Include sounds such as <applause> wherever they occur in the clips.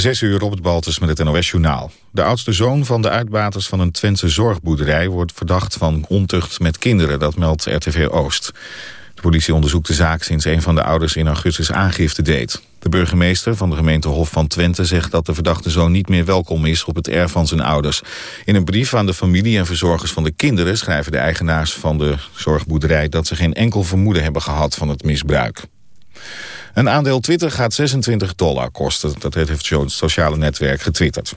Zes uur Robert Baltus met het NOS-journaal. De oudste zoon van de uitbaters van een Twentse zorgboerderij... wordt verdacht van ontucht met kinderen, dat meldt RTV Oost. De politie onderzoekt de zaak sinds een van de ouders in augustus aangifte deed. De burgemeester van de gemeente Hof van Twente zegt dat de verdachte zoon niet meer welkom is op het erf van zijn ouders. In een brief aan de familie en verzorgers van de kinderen schrijven de eigenaars van de zorgboerderij dat ze geen enkel vermoeden hebben gehad van het misbruik. Een aandeel Twitter gaat 26 dollar kosten. Dat heeft het sociale netwerk getwitterd.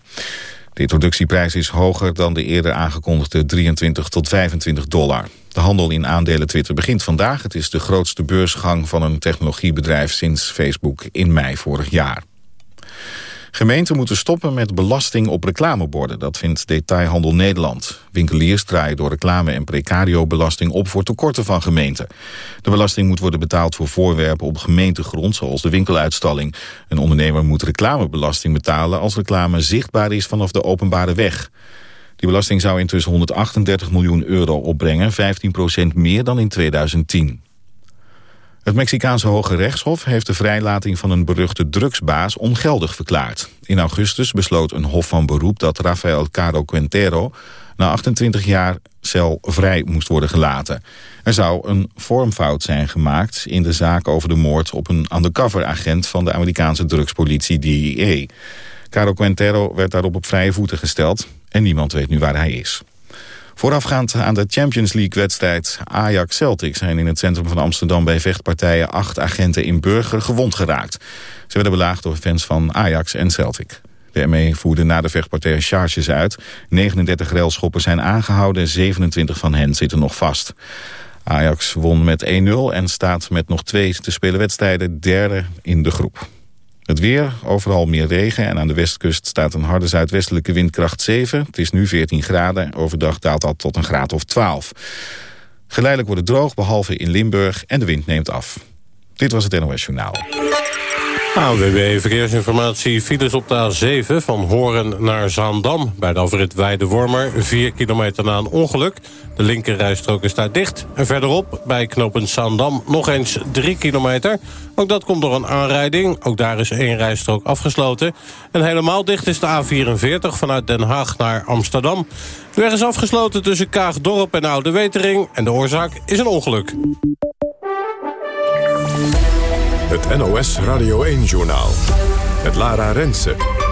De introductieprijs is hoger dan de eerder aangekondigde 23 tot 25 dollar. De handel in aandelen Twitter begint vandaag. Het is de grootste beursgang van een technologiebedrijf sinds Facebook in mei vorig jaar. Gemeenten moeten stoppen met belasting op reclameborden. Dat vindt Detailhandel Nederland. Winkeliers draaien door reclame- en precario-belasting op voor tekorten van gemeenten. De belasting moet worden betaald voor voorwerpen op gemeentegrond, zoals de winkeluitstalling. Een ondernemer moet reclamebelasting betalen als reclame zichtbaar is vanaf de openbare weg. Die belasting zou intussen 138 miljoen euro opbrengen, 15% meer dan in 2010. Het Mexicaanse Hoge Rechtshof heeft de vrijlating van een beruchte drugsbaas ongeldig verklaard. In augustus besloot een hof van beroep dat Rafael Caro Quintero na 28 jaar cel vrij moest worden gelaten. Er zou een vormfout zijn gemaakt in de zaak over de moord op een undercover-agent van de Amerikaanse drugspolitie DEA. Caro Quintero werd daarop op vrije voeten gesteld en niemand weet nu waar hij is. Voorafgaand aan de Champions League-wedstrijd Ajax-Celtic... zijn in het centrum van Amsterdam bij vechtpartijen... acht agenten in Burger gewond geraakt. Ze werden belaagd door fans van Ajax en Celtic. De ME voerde na de vechtpartij charges uit. 39 railschoppers zijn aangehouden, 27 van hen zitten nog vast. Ajax won met 1-0 en staat met nog twee te spelen wedstrijden derde in de groep. Het weer, overal meer regen en aan de westkust staat een harde zuidwestelijke windkracht 7. Het is nu 14 graden, overdag daalt dat tot een graad of 12. Geleidelijk wordt het droog, behalve in Limburg, en de wind neemt af. Dit was het NOS Journaal. AWB Verkeersinformatie. Files op de A7 van Horen naar Zaandam. Bij de afrit Weide-Wormer. 4 kilometer na een ongeluk. De linkerrijstrook is daar dicht. En verderop, bij knooppunt Zaandam, nog eens 3 kilometer. Ook dat komt door een aanrijding. Ook daar is één rijstrook afgesloten. En helemaal dicht is de A44 vanuit Den Haag naar Amsterdam. De weg is afgesloten tussen Kaagdorp en Oude Wetering. En de oorzaak is een ongeluk. Het NOS Radio 1-journaal. Het Lara Rensen.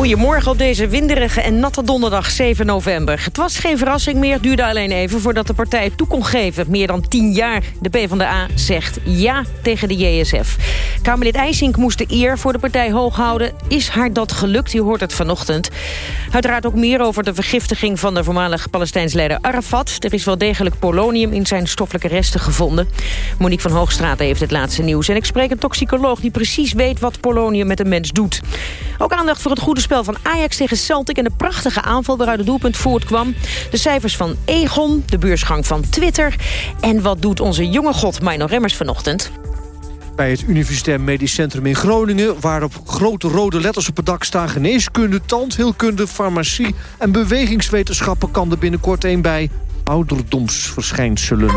Goedemorgen op deze winderige en natte donderdag 7 november. Het was geen verrassing meer, duurde alleen even voordat de partij het toe kon geven. Meer dan tien jaar. De PvdA zegt ja tegen de JSF. Kamerlid IJsink moest de eer voor de partij hoog houden. Is haar dat gelukt? U hoort het vanochtend. Uiteraard ook meer over de vergiftiging van de voormalige Palestijns leider Arafat. Er is wel degelijk polonium in zijn stoffelijke resten gevonden. Monique van Hoogstraat heeft het laatste nieuws. En ik spreek een toxicoloog die precies weet wat polonium met een mens doet. Ook aandacht voor het goede spel van Ajax tegen Celtic... en de prachtige aanval waaruit het doelpunt voortkwam. De cijfers van Egon, de beursgang van Twitter. En wat doet onze jonge god Mino Remmers vanochtend? bij het Universitair Medisch Centrum in Groningen... waar op grote rode letters op het dak staan... geneeskunde, tandheelkunde, farmacie en bewegingswetenschappen... kan er binnenkort een bij ouderdomsverschijnselen.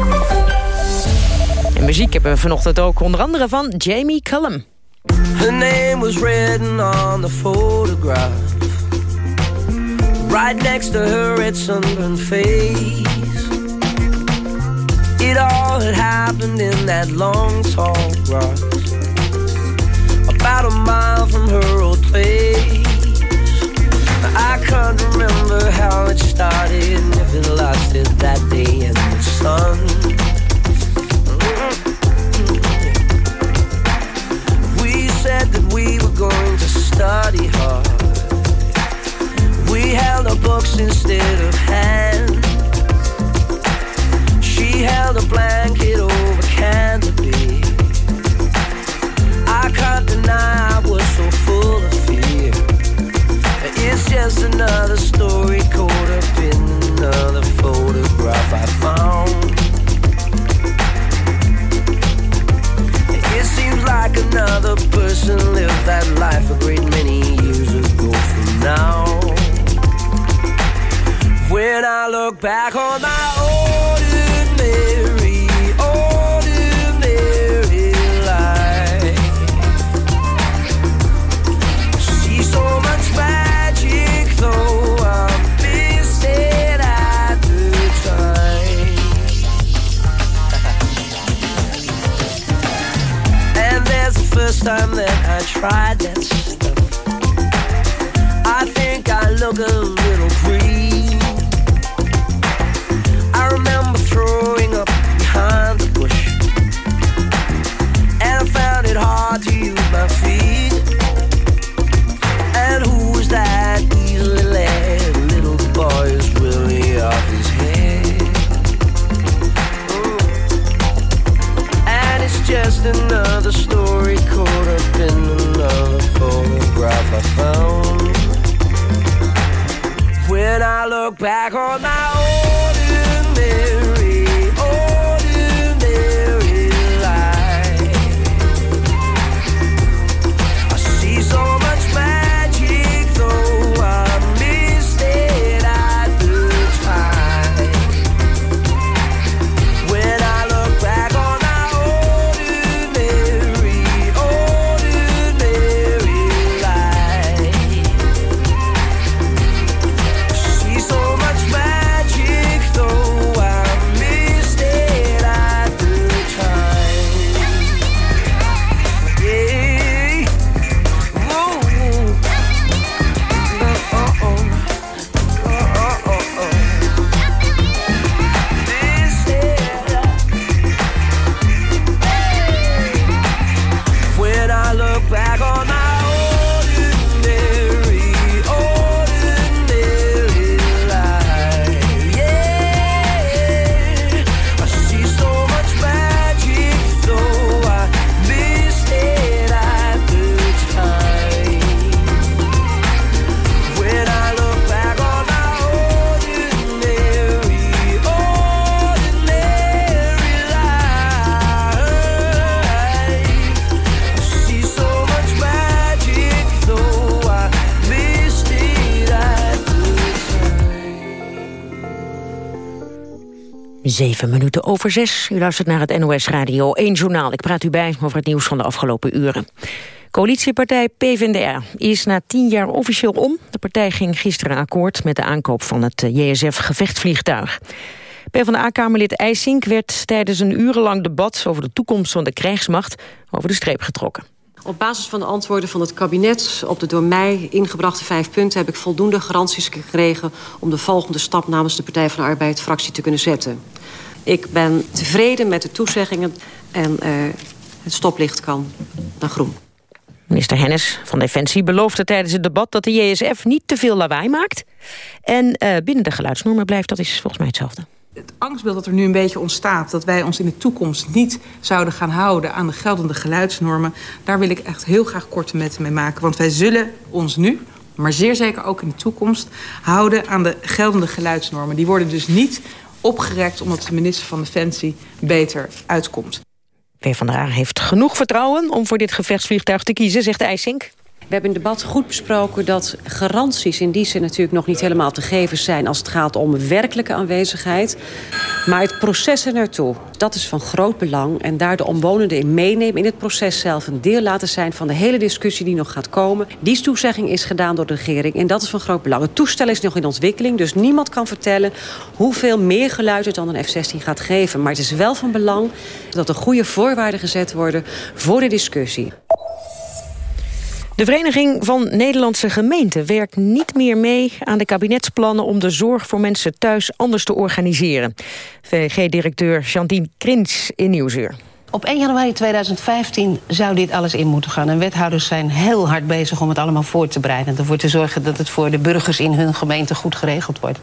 En muziek hebben we vanochtend ook onder andere van Jamie Cullum. Her name was written on the photograph. Right next to her red sunburned face. It all had happened in that long tall grass. About a mile from her old place. I can't remember how it started If it lasted that day in the sun going to study hard. We held our books instead of hands. She held a blanket over Canterbury. I can't deny I was so full of fear. It's just another story caught up in another photograph I found. Like another person lived that life a great many years ago from now. When I look back on my ordinary, first time that I tried that stuff. I think I look a little green. I remember throwing up behind the bush, and I found it hard to use my feet. And who's that Zeven minuten over zes. U luistert naar het NOS Radio 1 Journaal. Ik praat u bij over het nieuws van de afgelopen uren. Coalitiepartij PvdA is na tien jaar officieel om. De partij ging gisteren akkoord met de aankoop van het eh, JSF-gevechtsvliegtuig. PvdA-kamerlid IJsink werd tijdens een urenlang debat... over de toekomst van de krijgsmacht over de streep getrokken. Op basis van de antwoorden van het kabinet op de door mij ingebrachte vijf punten... heb ik voldoende garanties gekregen om de volgende stap namens de Partij van de Arbeid fractie te kunnen zetten. Ik ben tevreden met de toezeggingen en uh, het stoplicht kan naar groen. Minister Hennis van Defensie beloofde tijdens het debat dat de JSF niet te veel lawaai maakt. En uh, binnen de geluidsnormen blijft, dat is volgens mij hetzelfde het angstbeeld dat er nu een beetje ontstaat... dat wij ons in de toekomst niet zouden gaan houden aan de geldende geluidsnormen... daar wil ik echt heel graag korte metten mee maken. Want wij zullen ons nu, maar zeer zeker ook in de toekomst... houden aan de geldende geluidsnormen. Die worden dus niet opgerekt omdat de minister van Defensie beter uitkomt. PvdA heeft genoeg vertrouwen om voor dit gevechtsvliegtuig te kiezen, zegt IJsink. We hebben in debat goed besproken dat garanties in die zin natuurlijk nog niet helemaal te geven zijn als het gaat om werkelijke aanwezigheid. Maar het proces er naartoe, dat is van groot belang. En daar de omwonenden in meenemen in het proces zelf een deel laten zijn van de hele discussie die nog gaat komen. Die toezegging is gedaan door de regering en dat is van groot belang. Het toestel is nog in ontwikkeling, dus niemand kan vertellen hoeveel meer geluid het dan een F-16 gaat geven. Maar het is wel van belang dat er goede voorwaarden gezet worden voor de discussie. De Vereniging van Nederlandse Gemeenten werkt niet meer mee aan de kabinetsplannen om de zorg voor mensen thuis anders te organiseren. VNG-directeur Jantien Krins in Nieuwsuur. Op 1 januari 2015 zou dit alles in moeten gaan. En wethouders zijn heel hard bezig om het allemaal voor te bereiden. Ervoor te zorgen dat het voor de burgers in hun gemeente goed geregeld wordt.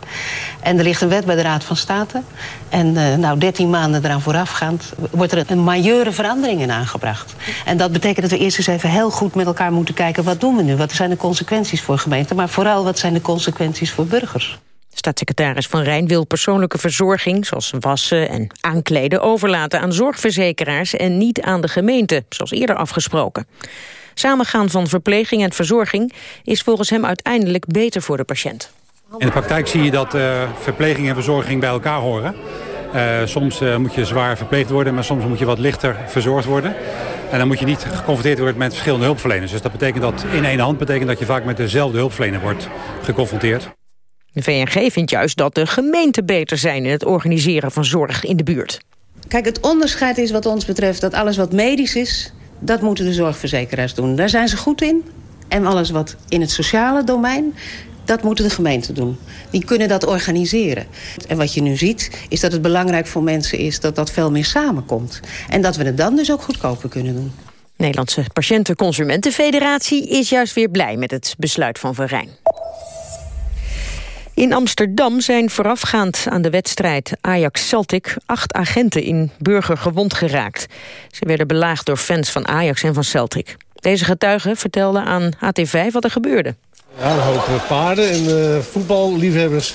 En er ligt een wet bij de Raad van State. En uh, nou, 13 maanden eraan voorafgaand wordt er een majeure verandering in aangebracht. En dat betekent dat we eerst eens even heel goed met elkaar moeten kijken... wat doen we nu? Wat zijn de consequenties voor gemeenten? Maar vooral, wat zijn de consequenties voor burgers? Staatssecretaris Van Rijn wil persoonlijke verzorging... zoals wassen en aankleden overlaten aan zorgverzekeraars... en niet aan de gemeente, zoals eerder afgesproken. Samengaan van verpleging en verzorging... is volgens hem uiteindelijk beter voor de patiënt. In de praktijk zie je dat uh, verpleging en verzorging bij elkaar horen. Uh, soms uh, moet je zwaar verpleegd worden... maar soms moet je wat lichter verzorgd worden. En dan moet je niet geconfronteerd worden met verschillende hulpverleners. Dus dat betekent dat in één hand betekent dat je vaak met dezelfde hulpverlener wordt geconfronteerd. De VNG vindt juist dat de gemeenten beter zijn in het organiseren van zorg in de buurt. Kijk, het onderscheid is wat ons betreft dat alles wat medisch is... Dat moeten de zorgverzekeraars doen. Daar zijn ze goed in. En alles wat in het sociale domein, dat moeten de gemeenten doen. Die kunnen dat organiseren. En wat je nu ziet, is dat het belangrijk voor mensen is... dat dat veel meer samenkomt. En dat we het dan dus ook goedkoper kunnen doen. Nederlandse Patiënten-Consumentenfederatie is juist weer blij met het besluit van Van Rijn. In Amsterdam zijn voorafgaand aan de wedstrijd Ajax-Celtic... acht agenten in Burger gewond geraakt. Ze werden belaagd door fans van Ajax en van Celtic. Deze getuigen vertelden aan AT5 wat er gebeurde. Ja, een hoop paarden en uh, voetballiefhebbers.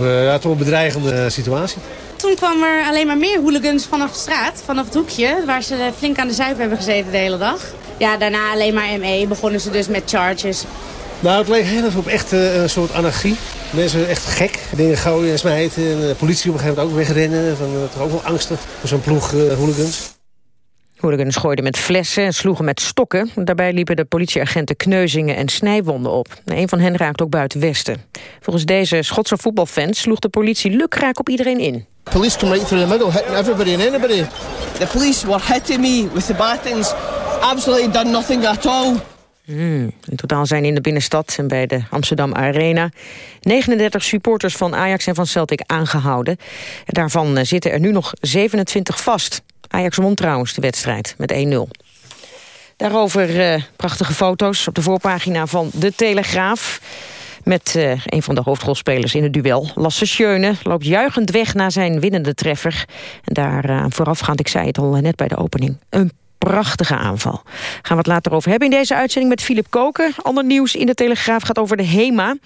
Uh, ja, toch een bedreigende situatie. Toen kwam er alleen maar meer hooligans vanaf de straat, vanaf het hoekje... waar ze flink aan de zuip hebben gezeten de hele dag. Ja, daarna alleen maar ME. Begonnen ze dus met charges. Nou, het leek heel op echt uh, een soort anarchie. Mensen echt gek. Dingen gooien en smijten. En de politie op een gegeven moment ook wegrennen. Van, toch ook wel angstig voor zo'n ploeg hooligans. Hooligans gooiden met flessen en sloegen met stokken. Daarbij liepen de politieagenten kneuzingen en snijwonden op. Een van hen raakte ook buiten Westen. Volgens deze Schotse voetbalfans sloeg de politie lukraak op iedereen in. Police come right through the middle, hitting everybody and anybody. The police were hitting me with the batons. Absolutely done nothing at all. Hmm. In totaal zijn in de binnenstad en bij de Amsterdam Arena 39 supporters van Ajax en van Celtic aangehouden. Daarvan eh, zitten er nu nog 27 vast. Ajax won trouwens de wedstrijd met 1-0. Daarover uh, prachtige foto's op de voorpagina van De Telegraaf. Met uh, een van de hoofdrolspelers in het duel. Lasse Schöne loopt juichend weg naar zijn winnende treffer. En daar voorafgaand, ik zei het al net bij de opening... een prachtige aanval. Gaan we het later over hebben in deze uitzending met Filip Koker. Ander nieuws in de Telegraaf gaat over de HEMA.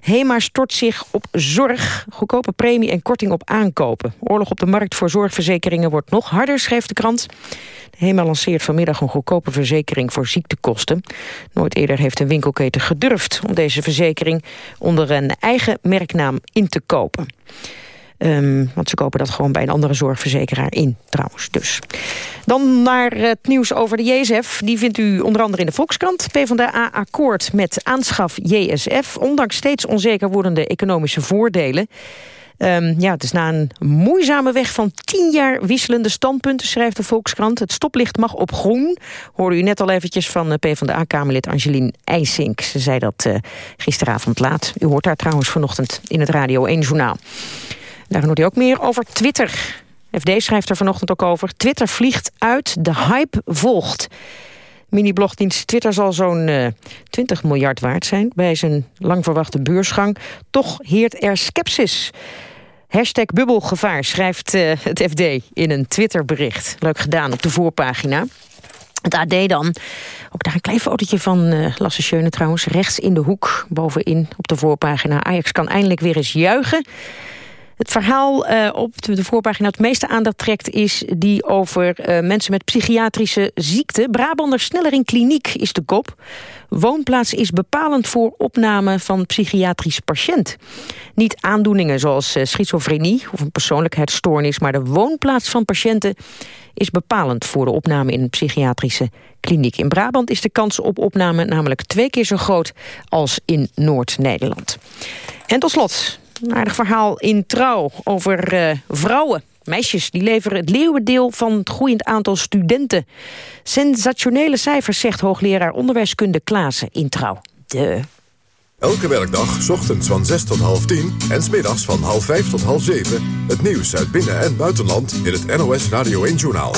HEMA stort zich op zorg, goedkope premie en korting op aankopen. Oorlog op de markt voor zorgverzekeringen wordt nog harder, schreef de krant. De HEMA lanceert vanmiddag een goedkope verzekering voor ziektekosten. Nooit eerder heeft een winkelketen gedurfd om deze verzekering onder een eigen merknaam in te kopen. Um, want ze kopen dat gewoon bij een andere zorgverzekeraar in, trouwens. Dus. Dan naar het nieuws over de JSF. Die vindt u onder andere in de Volkskrant. PvdA akkoord met aanschaf JSF. Ondanks steeds onzeker wordende economische voordelen. Um, ja, het is na een moeizame weg van tien jaar wisselende standpunten, schrijft de Volkskrant. Het stoplicht mag op groen. Hoorde u net al eventjes van eh, PvdA-Kamerlid Angelien IJsink. Ze zei dat uh, gisteravond laat. U hoort haar trouwens vanochtend in het Radio 1-journaal. Daar hoort u ook meer over Twitter. FD schrijft er vanochtend ook over. Twitter vliegt uit, de hype volgt. Mini-blogdienst Twitter zal zo'n uh, 20 miljard waard zijn... bij zijn lang verwachte beursgang. Toch heert er sceptisch. Hashtag bubbelgevaar schrijft uh, het FD in een Twitterbericht. Leuk gedaan op de voorpagina. Het AD dan, ook daar een klein fotootje van uh, Lasse Schöne trouwens... rechts in de hoek, bovenin op de voorpagina. Ajax kan eindelijk weer eens juichen... Het verhaal uh, op de voorpagina het meeste aandacht trekt... is die over uh, mensen met psychiatrische ziekte. Brabander sneller in kliniek is de kop. Woonplaats is bepalend voor opname van psychiatrisch patiënt. Niet aandoeningen zoals uh, schizofrenie of een persoonlijkheidsstoornis... maar de woonplaats van patiënten is bepalend voor de opname in een psychiatrische kliniek. In Brabant is de kans op opname namelijk twee keer zo groot als in Noord-Nederland. En tot slot een aardig verhaal in Trouw over uh, vrouwen. Meisjes die leveren het leeuwendeel van het groeiend aantal studenten. Sensationele cijfers, zegt hoogleraar onderwijskunde Klaassen in Trouw. De. Elke werkdag, ochtends van 6 tot half 10 en smiddags van half 5 tot half 7... het nieuws uit binnen- en buitenland in het NOS Radio 1-journaal.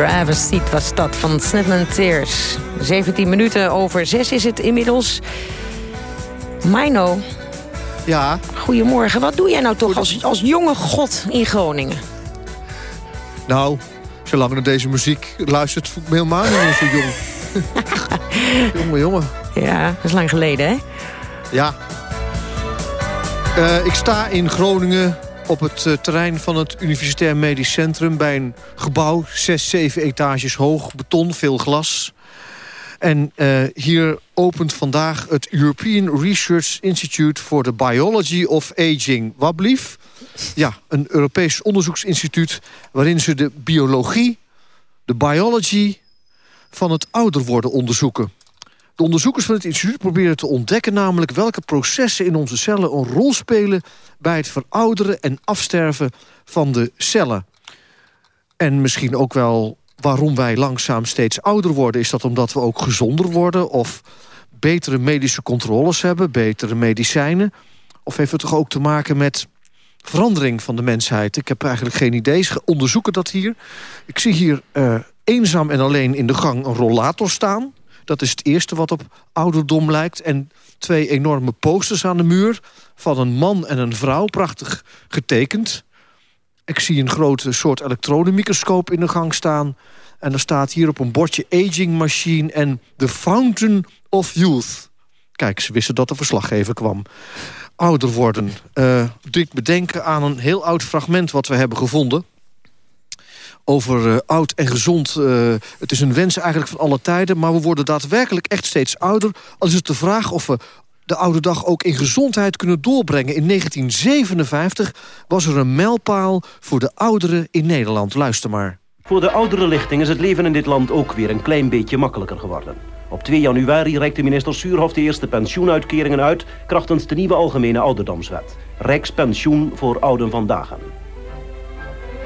Driver's Seat was dat van Snedman Tears. 17 minuten over 6 is het inmiddels. Mino. Ja? Goedemorgen. Wat doe jij nou toch als, als jonge god in Groningen? Nou, zolang naar deze muziek luistert... voel ik me helemaal niet meer zo jong. <laughs> jongen, jongen. Ja, dat is lang geleden, hè? Ja. Uh, ik sta in Groningen op het uh, terrein van het Universitair Medisch Centrum... bij een gebouw, zes, zeven etages hoog, beton, veel glas. En uh, hier opent vandaag het European Research Institute... for the Biology of Aging. Wat blief? Ja, een Europees onderzoeksinstituut... waarin ze de biologie, de biology van het ouder worden onderzoeken. De onderzoekers van het instituut proberen te ontdekken namelijk welke processen in onze cellen een rol spelen bij het verouderen en afsterven van de cellen. En misschien ook wel waarom wij langzaam steeds ouder worden. Is dat omdat we ook gezonder worden of betere medische controles hebben, betere medicijnen? Of heeft het toch ook te maken met verandering van de mensheid? Ik heb eigenlijk geen idee. Ze onderzoeken dat hier. Ik zie hier uh, eenzaam en alleen in de gang een rollator staan. Dat is het eerste wat op ouderdom lijkt. En twee enorme posters aan de muur van een man en een vrouw. Prachtig getekend. Ik zie een grote soort elektronenmicroscoop in de gang staan. En er staat hier op een bordje Aging Machine en The Fountain of Youth. Kijk, ze wisten dat de verslaggever kwam. Ouder worden. Uh, ik bedenken aan een heel oud fragment wat we hebben gevonden over uh, oud en gezond. Uh, het is een wens eigenlijk van alle tijden. Maar we worden daadwerkelijk echt steeds ouder. Al is het de vraag of we de oude dag ook in gezondheid kunnen doorbrengen. In 1957 was er een mijlpaal voor de ouderen in Nederland. Luister maar. Voor de oudere lichting is het leven in dit land ook weer een klein beetje makkelijker geworden. Op 2 januari reikte minister Suurhof de eerste pensioenuitkeringen uit... krachtens de nieuwe algemene ouderdomswet. Rijkspensioen voor ouden vandaag.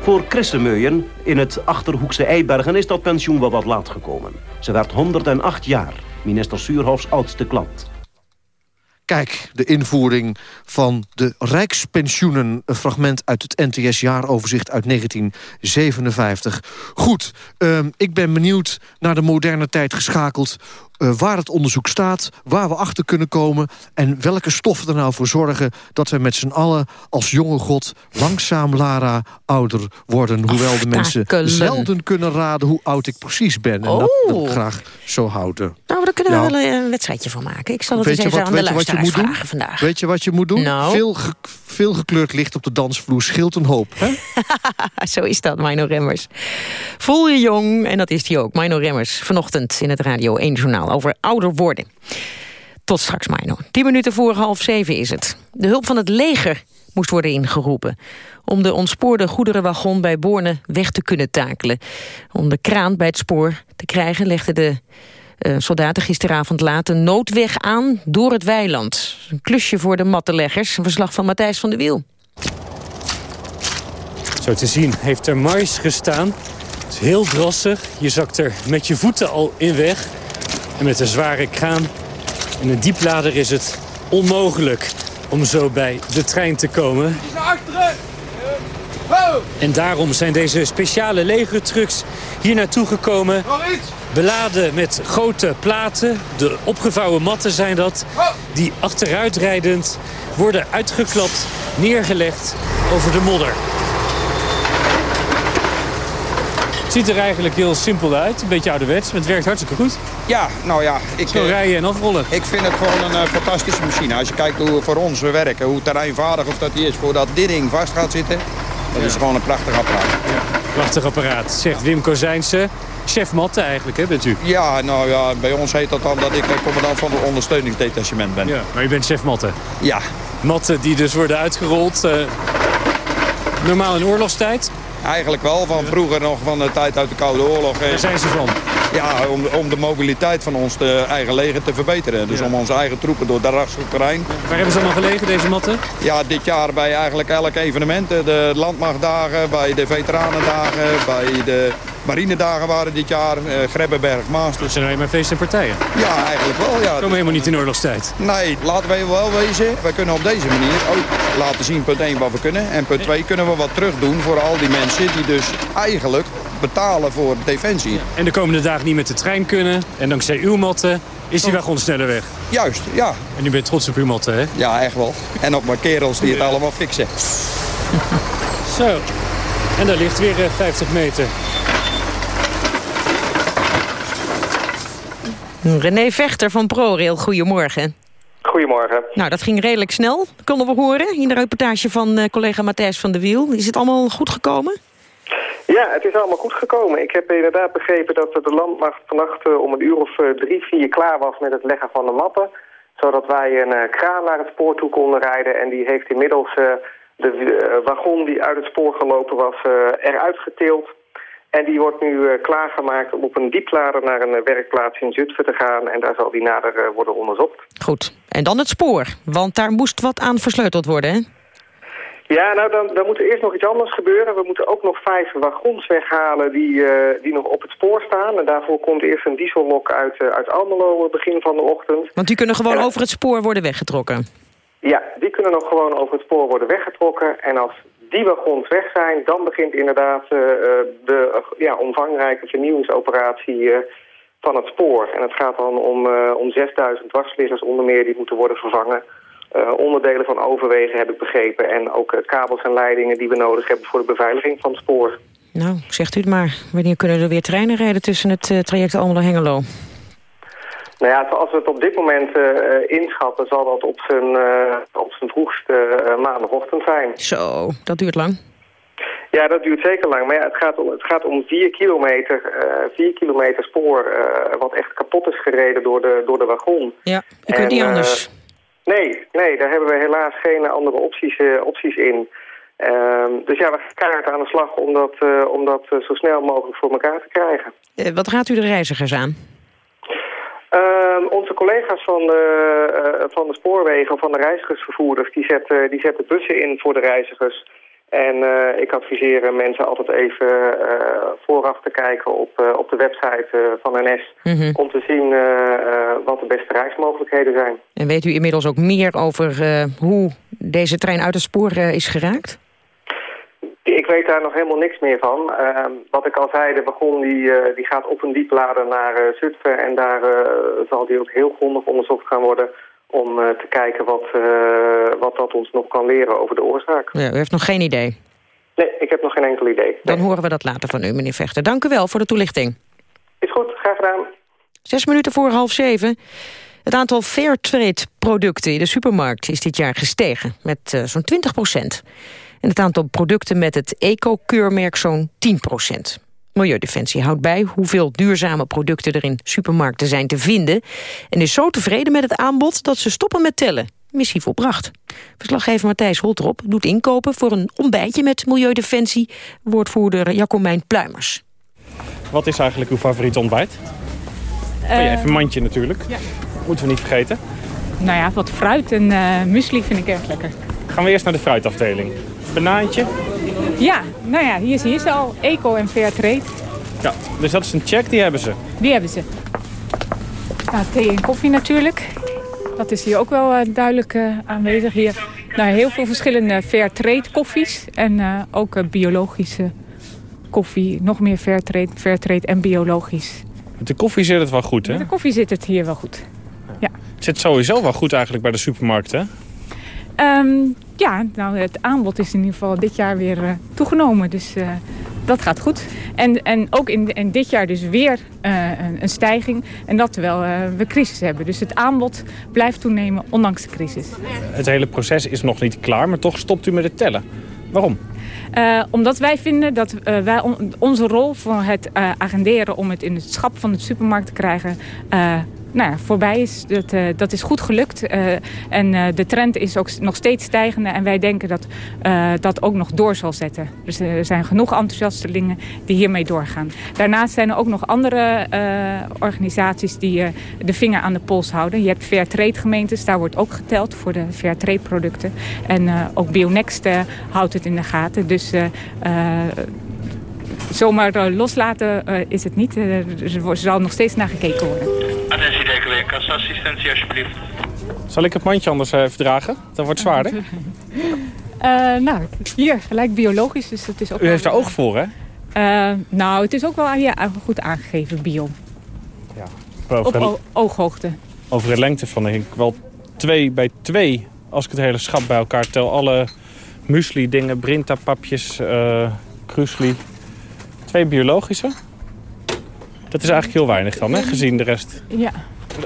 Voor Christenmeuyen in het Achterhoekse Eibergen is dat pensioen wel wat laat gekomen. Ze werd 108 jaar, minister Suurhofs oudste klant. Kijk, de invoering van de Rijkspensioenen. Een fragment uit het NTS-jaaroverzicht uit 1957. Goed, uh, ik ben benieuwd naar de moderne tijd geschakeld... Uh, waar het onderzoek staat, waar we achter kunnen komen... en welke stoffen er nou voor zorgen dat we met z'n allen als jonge god... langzaam, Lara, ouder worden. Hoewel de mensen zelden kunnen raden hoe oud ik precies ben. En oh. dat, dat graag zo houden. Nou, daar kunnen we ja. wel een wedstrijdje van maken. Ik zal het weet eens even wat, aan de doen? vragen vandaag. Weet je wat je moet doen? Nou? Veel, veel gekleurd licht op de dansvloer scheelt een hoop. Hè? <laughs> Zo is dat, Mino Remmers. Voel je jong, en dat is hij ook. Mino Remmers, vanochtend in het Radio 1 Journaal over ouder worden. Tot straks, Mino. Tien minuten voor half zeven is het. De hulp van het leger moest worden ingeroepen... om de ontspoorde goederenwagon bij Borne weg te kunnen takelen. Om de kraan bij het spoor te krijgen legden de uh, soldaten gisteravond laat een noodweg aan door het weiland. Een klusje voor de mattenleggers. Een verslag van Matthijs van de Wiel. Zo te zien heeft er mais gestaan. Het is heel drassig. Je zakt er met je voeten al in weg. En met een zware kraan en een dieplader is het onmogelijk om zo bij de trein te komen. naar achteren! En daarom zijn deze speciale legertrucks hier naartoe gekomen. Beladen met grote platen, de opgevouwen matten zijn dat... die achteruitrijdend worden uitgeklapt, neergelegd over de modder. ziet er eigenlijk heel simpel uit. Een beetje ouderwets, maar het werkt hartstikke goed. Ja, nou ja. Ik, Zo rijden en afrollen. Ik vind het gewoon een uh, fantastische machine. Als je kijkt hoe voor ons we werken, hoe terreinvaardig of dat die is... voordat dit ding vast gaat zitten, dat ja. is gewoon een prachtig apparaat. Ja, prachtig apparaat, zegt Wim Kozijnse. Chef Matte eigenlijk, hè, bent u? Ja, nou ja, bij ons heet dat dan dat ik commandant van het ondersteuningsdetachement ben. Ja, maar u bent chef Matte? Ja. Matten die dus worden uitgerold. Uh, normaal in oorlogstijd? Eigenlijk wel, van vroeger nog van de tijd uit de Koude Oorlog. Daar zijn ze van? Ja, om, om de mobiliteit van ons de eigen leger te verbeteren. Dus ja. om onze eigen troepen door het terrein. Waar hebben ze allemaal gelegen, deze matten? Ja, dit jaar bij eigenlijk elk evenement. De landmachtdagen, bij de veteranendagen, bij de marinedagen waren dit jaar. Uh, Grebbeberg, Maasters. Dat zijn alleen maar feesten en partijen? Ja, eigenlijk wel, ja. Komen helemaal niet in oorlogstijd? Nee, laten we wel wezen. We kunnen op deze manier ook laten zien, punt 1, wat we kunnen. En punt 2 kunnen we wat terug doen voor al die mensen die dus eigenlijk betalen voor defensie. En de komende dagen niet met de trein kunnen. En dankzij uw matten is die wagon sneller weg. Juist, ja. En u bent trots op uw matten, hè? Ja, echt wel. En op mijn kerels die het allemaal fixen. <laughs> Zo. En daar ligt weer eh, 50 meter. René Vechter van ProRail, goedemorgen. Goedemorgen. Nou, dat ging redelijk snel, konden we horen... in de reportage van eh, collega Matthijs van der Wiel. Is het allemaal goed gekomen? Ja, het is allemaal goed gekomen. Ik heb inderdaad begrepen dat de landmacht vannacht eh, om een uur of eh, drie, vier klaar was met het leggen van de mappen. Zodat wij een eh, kraan naar het spoor toe konden rijden. En die heeft inmiddels de wagon die uit het spoor gelopen was eruit getild. En die wordt nu klaargemaakt om op een dieplader naar een werkplaats in Zutphen te gaan. En daar zal die nader worden onderzocht. Goed. En dan het spoor, want daar moest wat aan versleuteld worden, hè? Ja, nou dan, dan moet er eerst nog iets anders gebeuren. We moeten ook nog vijf wagons weghalen die, eh, die nog op het spoor staan. En daarvoor komt eerst een diesellok uit, eh, uit Almelo begin van de ochtend. Want die kunnen gewoon over het spoor worden weggetrokken. Ja, die kunnen nog gewoon over het spoor worden weggetrokken. En als die wagons weg zijn, dan begint inderdaad eh, eh, de eh, ja, omvangrijke vernieuwingsoperatie eh, van het spoor. En het gaat dan om, eh, om 6000 dwarsliggers onder meer die moeten worden vervangen. Eh, onderdelen van overwegen heb ik begrepen. En ook eh, kabels en leidingen die we nodig hebben voor de beveiliging van het spoor. Nou, zegt u het maar. Wanneer kunnen er weer treinen rijden tussen het eh, traject Almelo-Hengelo? Nou ja, zoals we het op dit moment eh, inschatten, zal dat op zijn, op zijn vroegste maandagochtend zijn. Zo, dat duurt lang. Ja, dat duurt zeker lang. Maar ja, het gaat om, het gaat om vier kilometer, vier kilometer spoor, wat echt kapot is gereden door de, door de wagon. Ja, kunt En, niet anders. Nee, nee, daar hebben we helaas geen andere opties, eh, opties in. Ehm, dus ja, we gaan keihard aan de slag om dat, eh, om dat eh, zo snel mogelijk voor elkaar te krijgen. Wat raadt u de reizigers aan? Ehm, onze collega's van de, van de spoorwegen, van de reizigersvervoerders, die zetten, die zetten bussen in voor de reizigers. En eh, ik adviseer mensen altijd even eh, vooraf te kijken op, eh, op de website eh, van NS... Mhm. om te zien eh, eh, wat de beste reismogelijkheden zijn. En weet u inmiddels ook meer over eh, hoe deze trein uit het spoor eh, is geraakt? Ik weet daar nog helemaal niks meer van. Ehm, wat ik al zei, de wagon die, eh, die gaat op een dieplader naar eh, Zutphen... en daar eh, zal die ook heel grondig onderzocht gaan worden... om eh, te kijken wat, eh, wat dat ons nog kan leren over de oorzaak. Ja, u heeft nog geen idee. Nee, ik heb nog geen enkel idee. Dan horen we dat later van u, meneer Vechter. Dank u wel voor de toelichting. Is goed, graag gedaan. Zes minuten voor half zeven. Het aantal Fairtrade-producten in de supermarkt is dit jaar gestegen met eh, zo'n 20 procent. En het aantal producten met het eco-keurmerk zo'n 10 procent. Milieudefensie houdt bij hoeveel duurzame producten er in supermarkten zijn te vinden... en is zo tevreden met het aanbod dat ze stoppen met tellen. Missie volbracht. Verslaggever Matthijs Holtrop doet inkopen voor een ontbijtje met Milieudefensie... woordvoerder Jacomijn Pluimers. Wat is eigenlijk uw favoriete ontbijt? oh ja, even een mandje natuurlijk. Moeten we niet vergeten. Nou ja, wat fruit en eh muesli vind ik erg lekker. Gaan we eerst naar de fruitafdeling. Banaantje. Ja, nou ja, hier zie je ze al. Eco en fair trade. Ja, dus dat is een check, die hebben ze. Die hebben ze. Nou, thee en koffie natuurlijk. Dat is hier ook wel eh, duidelijk eh, aanwezig. Hier nou, heel veel verschillende fair trade koffies. En eh, ook biologische koffie. Nog meer fair trade, fair trade en biologisch. Met de koffie zit het wel goed, hè? Met de koffie zit het hier wel goed. Ja. Het zit sowieso wel goed eigenlijk bij de supermarkt, hè? Ehm, ja, nou, het aanbod is in ieder geval dit jaar weer eh, toegenomen. Dus eh, dat gaat goed. En, en ook in, in dit jaar dus weer eh, een, een stijging. En dat terwijl we crisis hebben. Dus het aanbod blijft toenemen ondanks de crisis. Het hele proces is nog niet klaar, maar toch stopt u met het tellen. Waarom? Omdat wij vinden dat wij on- onze rol voor het agenderen om het in het schap van de supermarkt te krijgen, nou voorbij is. Dat, eh, dat is goed gelukt. eh, en eh, de trend is ook nog steeds stijgende. En wij denken dat dat ook nog door zal zetten. Dus er zijn genoeg enthousiastelingen die hiermee doorgaan. Daarnaast zijn er ook nog andere organisaties die de vinger aan de pols houden. Je hebt Fairtrade gemeentes, daar wordt ook geteld voor de Fairtrade producten. En ook Bionext houdt het in de gaten. Dus zomaar loslaten is het niet. Er zal nog steeds naar gekeken worden. Kassaassistentie alsjeblieft. Zal ik het mandje anders eh, even dragen? Dat wordt zwaarder. <laughs> Eh, nou, hier, gelijk biologisch. Dus dat is ook U heeft er wel, oog voor, hè? Eh, nou, het is ook wel ja, goed aangegeven, bio. Ja. Op Over, o- ooghoogte. over de lengte van denk ik wel twee bij twee. Als ik het hele schap bij elkaar tel. Alle muesli dingen, brinta-papjes, eh krusli. Twee biologische. Dat is eigenlijk heel weinig dan, hè, gezien de rest. Ja.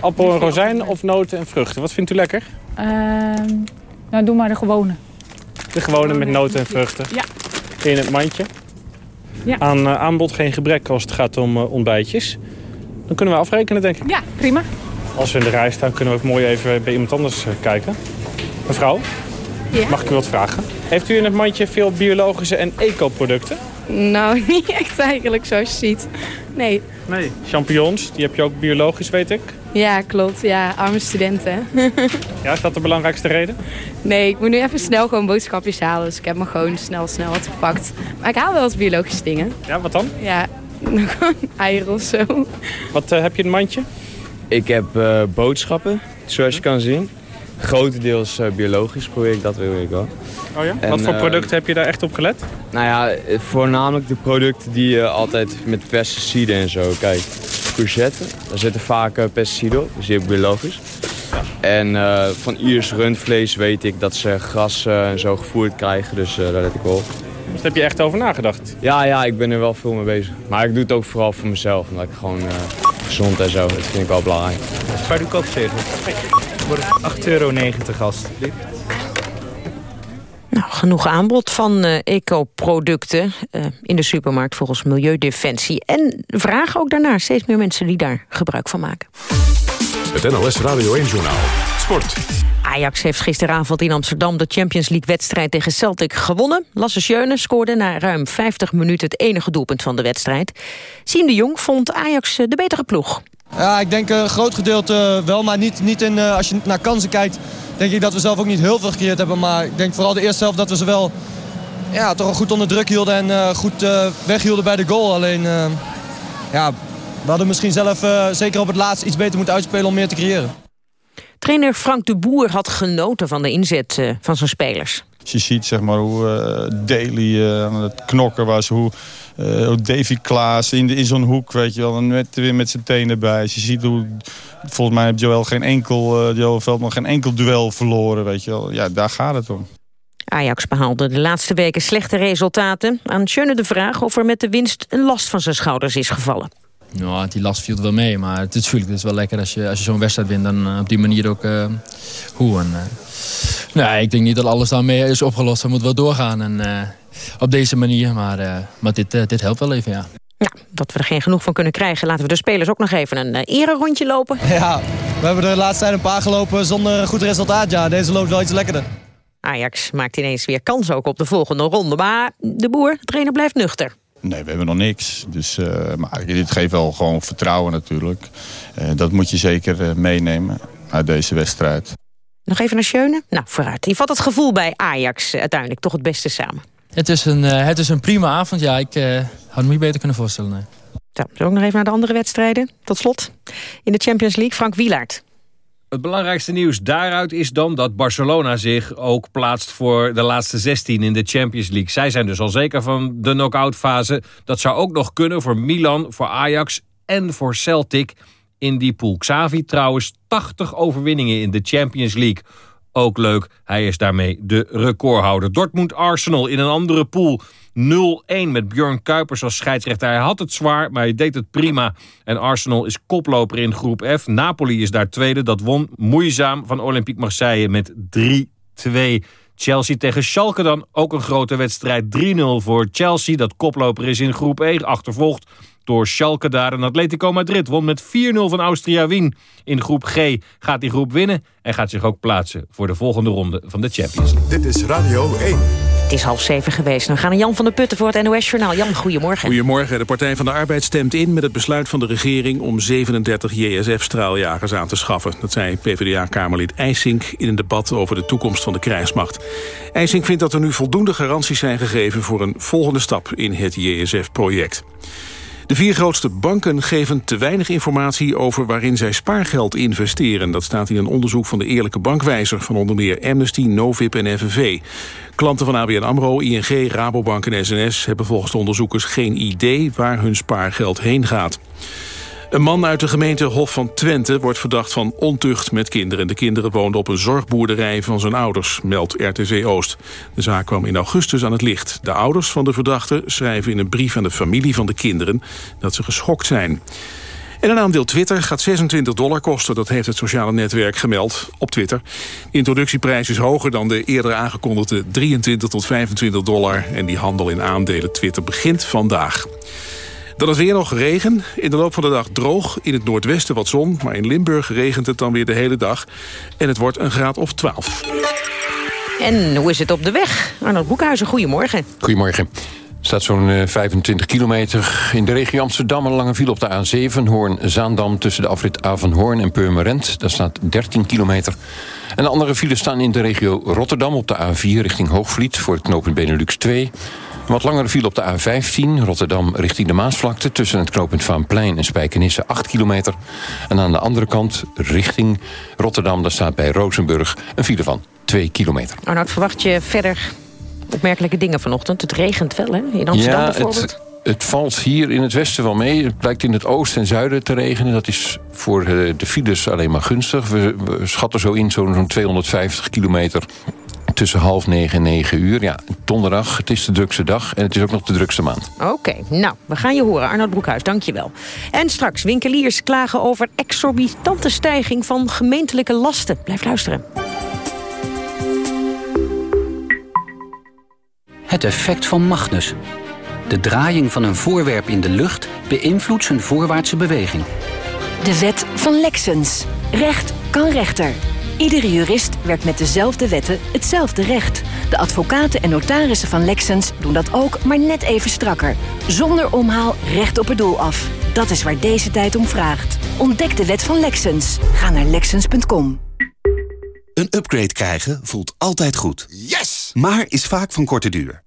Appel en rozijn of noten en vruchten. Wat vindt u lekker? Ehm, nou, doe maar de gewone. De gewone met noten en vruchten. Ja. In het mandje. Ja. Aan eh, aanbod geen gebrek als het gaat om eh, ontbijtjes. Dan kunnen we afrekenen, denk ik. Ja, prima. Als we in de rij staan, kunnen we ook mooi even bij iemand anders eh, kijken. Mevrouw, Ja. mag ik u wat vragen? Heeft u in het mandje veel biologische en eco-producten? Nou, <laughs> niet echt eigenlijk zoals je ziet. Nee. Nee. Champignons, die heb je ook biologisch, weet ik. Ja, klopt. Ja, arme studenten. <laughs> Ja, is dat de belangrijkste reden? nee, ik moet nu even snel gewoon boodschapjes halen. Dus ik heb me gewoon snel, snel wat gepakt. Maar ik haal wel eens biologische dingen. Ja, wat dan? Ja, <laughs> gewoon eieren of zo. Wat eh, heb je in het mandje? Ik heb eh, boodschappen, zoals je kan zien. Grotendeels eh, biologisch probeer ik dat wil ik wel. Oh ja? En, wat voor producten heb je daar echt op gelet? Nou ja, voornamelijk de producten die je altijd met pesticiden en zo... Kijk, courgette, daar zitten vaak eh, pesticiden op, dus die heb ik biologisch. En eh, van Iers rundvlees weet ik dat ze gras eh, en zo gevoerd krijgen, dus eh, daar let ik wel op. Dus daar heb je echt over nagedacht? Ja, ja, ik ben er wel veel mee bezig. Maar ik doe het ook vooral voor mezelf, omdat ik gewoon eh, gezond en zo, dat vind ik wel belangrijk. Waar uw koopzegel? Wordt 8,90 euro alstublieft. Nou, genoeg aanbod van eh, eco-producten eh, in de supermarkt volgens Milieudefensie. En vragen ook daarnaar steeds meer mensen die daar gebruik van maken. Het NOS Radio 1-journaal. Sport. Ajax heeft gisteravond in Amsterdam de Champions League-wedstrijd tegen Celtic gewonnen. Lasse Schöne scoorde na ruim 50 minuten het enige doelpunt van de wedstrijd. Siem de Jong vond Ajax eh, de betere ploeg. Ja, ik denk een groot gedeelte wel, maar niet, niet in, eh, als je naar kansen kijkt... denk ik dat we zelf ook niet heel veel gecreëerd hebben. Maar ik denk vooral de eerste helft dat we ze wel ja, toch goed onder druk hielden... en eh, goed eh, weghielden bij de goal. Alleen, eh, ja, we hadden misschien zelf uh, zeker op het laatst iets beter moeten uitspelen om meer te creëren. Trainer Frank de Boer had genoten van de inzet uh, van zijn spelers. Als je ziet zeg maar, hoe uh, Daly aan het knokken was, hoe, hoe Davy Klaas in, in zo'n hoek, weet je wel, met, weer met zijn tenen bij. Als je ziet hoe, volgens mij heeft Joel geen enkel, Joel Veldman geen enkel duel verloren, weet je wel. Ja, daar gaat het om. Ajax behaalde de laatste weken slechte resultaten. Aan Schöne de vraag of er met de winst een last van zijn schouders is gevallen. Nou, die last viel wel mee, maar het is natuurlijk het is wel lekker als je, als je zo'n wedstrijd wint dan uh, op die manier ook uh, hoe. En, uh, nee, ik denk niet dat alles daarmee is opgelost. We moeten wel doorgaan en, op deze manier, maar, maar dit, dit helpt wel even, ja. Ja, dat we er geen genoeg van kunnen krijgen, laten we de spelers ook nog even een ere-rondje lopen. <laughs> Ja, we hebben de laatste tijd een paar gelopen zonder goed resultaat. Ja, deze loopt wel iets lekkerder. Ajax maakt ineens weer kans ook op de volgende ronde, maar de boer, de trainer, blijft nuchter. Nee, we hebben nog niks. Dus, uh, maar dit geeft wel gewoon vertrouwen natuurlijk. Uh, dat moet je zeker uh, meenemen uit deze wedstrijd. Nog even naar Schöne? Nou, vooruit. Die vat het gevoel bij Ajax uiteindelijk toch het beste samen. Het is een, het is een prima avond. Ja, ik had me niet beter kunnen voorstellen. Nee. Zo, zo ook nog even naar de andere wedstrijden. Tot slot. In de Champions League, Frank Wielaert. Het belangrijkste nieuws daaruit is dan dat Barcelona zich ook plaatst voor de laatste 16 in de Champions League. Zij zijn dus al zeker van de knock-out fase. Dat zou ook nog kunnen voor Milan, voor Ajax en voor Celtic in die pool. Xavi trouwens 80 overwinningen in de Champions League. Ook leuk, hij is daarmee de recordhouder. Dortmund-Arsenal in een andere pool 0-1 met Björn Kuipers als scheidsrechter. Hij had het zwaar, maar hij deed het prima. En Arsenal is koploper in groep F. Napoli is daar tweede. Dat won moeizaam van Olympique Marseille met 3-2. Chelsea tegen Schalke dan ook een grote wedstrijd. 3-0 voor Chelsea, dat koploper is in groep E. Achtervolgd door Schalke daar. En Atletico Madrid won met 4-0 van Austria Wien. In groep G gaat die groep winnen en gaat zich ook plaatsen voor de volgende ronde van de Champions League. Dit is Radio 1. Het is half zeven geweest. Dan gaan we Jan van der Putten voor het NOS-journaal. Jan, goedemorgen. Goedemorgen. De Partij van de Arbeid stemt in met het besluit van de regering... om 37 JSF-straaljagers aan te schaffen. Dat zei PvdA-kamerlid IJsink in een debat over de toekomst van de krijgsmacht. IJsink vindt dat er nu voldoende garanties zijn gegeven... voor een volgende stap in het JSF-project. De vier grootste banken geven te weinig informatie over waarin zij spaargeld investeren. Dat staat in een onderzoek van de Eerlijke Bankwijzer... van onder meer Amnesty, Novib en FNV. Klanten van ABN AMRO, ING, Rabobank en SNS... hebben volgens de onderzoekers geen idee waar hun spaargeld heen gaat. Een man uit de gemeente Hof van Twente wordt verdacht van ontucht met kinderen. De kinderen woonden op een zorgboerderij van zijn ouders, meldt RTV Oost. De zaak kwam in augustus aan het licht. De ouders van de verdachte schrijven in een brief aan de familie van de kinderen dat ze geschokt zijn. En een aandeel Twitter gaat 26 dollar kosten. Dat heeft het sociale netwerk gemeld op Twitter. De introductieprijs is hoger dan de eerder aangekondigde 23 tot 25 dollar. En die handel in aandelen Twitter begint vandaag. Dan is weer nog regen. In de loop van de dag droog. In het noordwesten wat zon. Maar in Limburg regent het dan weer de hele dag. En het wordt een graad of 12. En hoe is het op de weg? Arnold Boekhuizen, goedemorgen. Goedemorgen. Er staat zo'n 25 kilometer in de regio Amsterdam. Een lange file op de A7, Hoorn-Zaandam... tussen de afrit Avanhoorn en Purmerend. Daar staat 13 kilometer. En de andere files staan in de regio Rotterdam... op de A4 richting Hoogvliet voor het knooppunt Benelux 2... Een wat langere file op de A15, Rotterdam richting de Maasvlakte... tussen het knooppunt Vaanplein en Spijkenisse 8 kilometer. En aan de andere kant, richting Rotterdam... daar staat bij Rozenburg een file van 2 kilometer. Arnoud, verwacht je verder opmerkelijke dingen vanochtend? Het regent wel, hè? In Amsterdam ja, bijvoorbeeld? Het, het valt hier in het westen wel mee. Het blijkt in het oosten en zuiden te regenen. Dat is voor de files alleen maar gunstig. We, we schatten zo in zo'n 250 kilometer tussen half negen en negen uur. Ja, donderdag, het is de drukste dag en het is ook nog de drukste maand. Oké, nou, we gaan je horen. Arnold Broekhuis, dank je wel. En straks, winkeliers klagen over exorbitante stijging van gemeentelijke lasten. Blijf luisteren. Het effect van Magnus. De draaiing van een voorwerp in de lucht beïnvloedt zijn voorwaartse beweging. De wet van Lexens. Recht kan rechter. Iedere jurist werkt met dezelfde wetten hetzelfde recht. De advocaten en notarissen van Lexens doen dat ook, maar net even strakker. Zonder omhaal recht op het doel af. Dat is waar deze tijd om vraagt. Ontdek de wet van Lexens. Ga naar Lexens.com. Een upgrade krijgen voelt altijd goed. Yes! Maar is vaak van korte duur.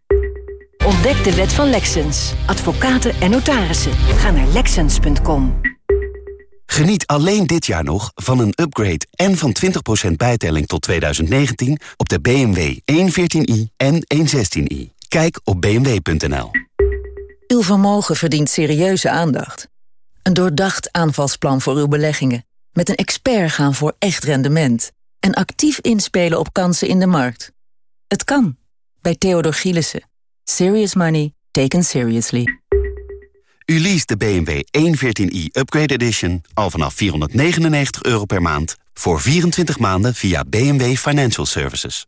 Ontdek de wet van Lexens. Advocaten en notarissen. Ga naar Lexens.com. Geniet alleen dit jaar nog van een upgrade en van 20% bijtelling tot 2019 op de BMW 114i en 116i. Kijk op bmw.nl. Uw vermogen verdient serieuze aandacht. Een doordacht aanvalsplan voor uw beleggingen. Met een expert gaan voor echt rendement. En actief inspelen op kansen in de markt. Het kan. Bij Theodor Gielissen. Serious money taken seriously. U leest de BMW 114i Upgrade Edition al vanaf 499 euro per maand... voor 24 maanden via BMW Financial Services.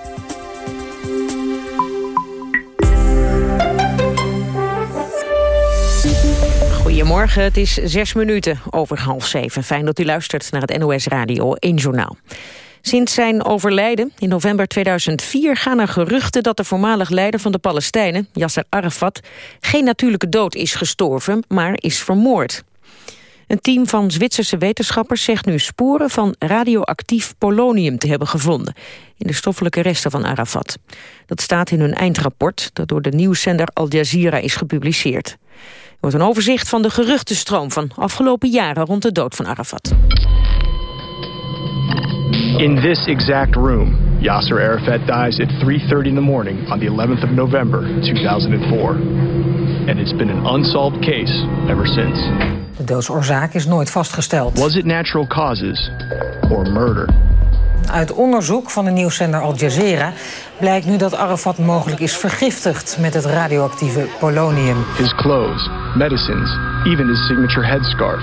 Goedemorgen, het is zes minuten over half zeven. Fijn dat u luistert naar het NOS Radio 1 Journaal. Sinds zijn overlijden in november 2004 gaan er geruchten dat de voormalig leider van de Palestijnen, Yasser Arafat, geen natuurlijke dood is gestorven, maar is vermoord. Een team van Zwitserse wetenschappers zegt nu sporen van radioactief polonium te hebben gevonden in de stoffelijke resten van Arafat. Dat staat in hun eindrapport dat door de nieuwszender Al Jazeera is gepubliceerd. Er wordt een overzicht van de geruchtenstroom van afgelopen jaren rond de dood van Arafat. In this exact room, Yasser Arafat dies at 3:30 in the morning on the 11th of November 2004. And it's been an unsolved case ever since. De doodsoorzaak is nooit vastgesteld. Was it natural causes or murder? Uit onderzoek van de nieuwszender Al Jazeera blijkt nu dat Arafat mogelijk is vergiftigd met het radioactieve polonium. His clothes, medicines, even his signature headscarf.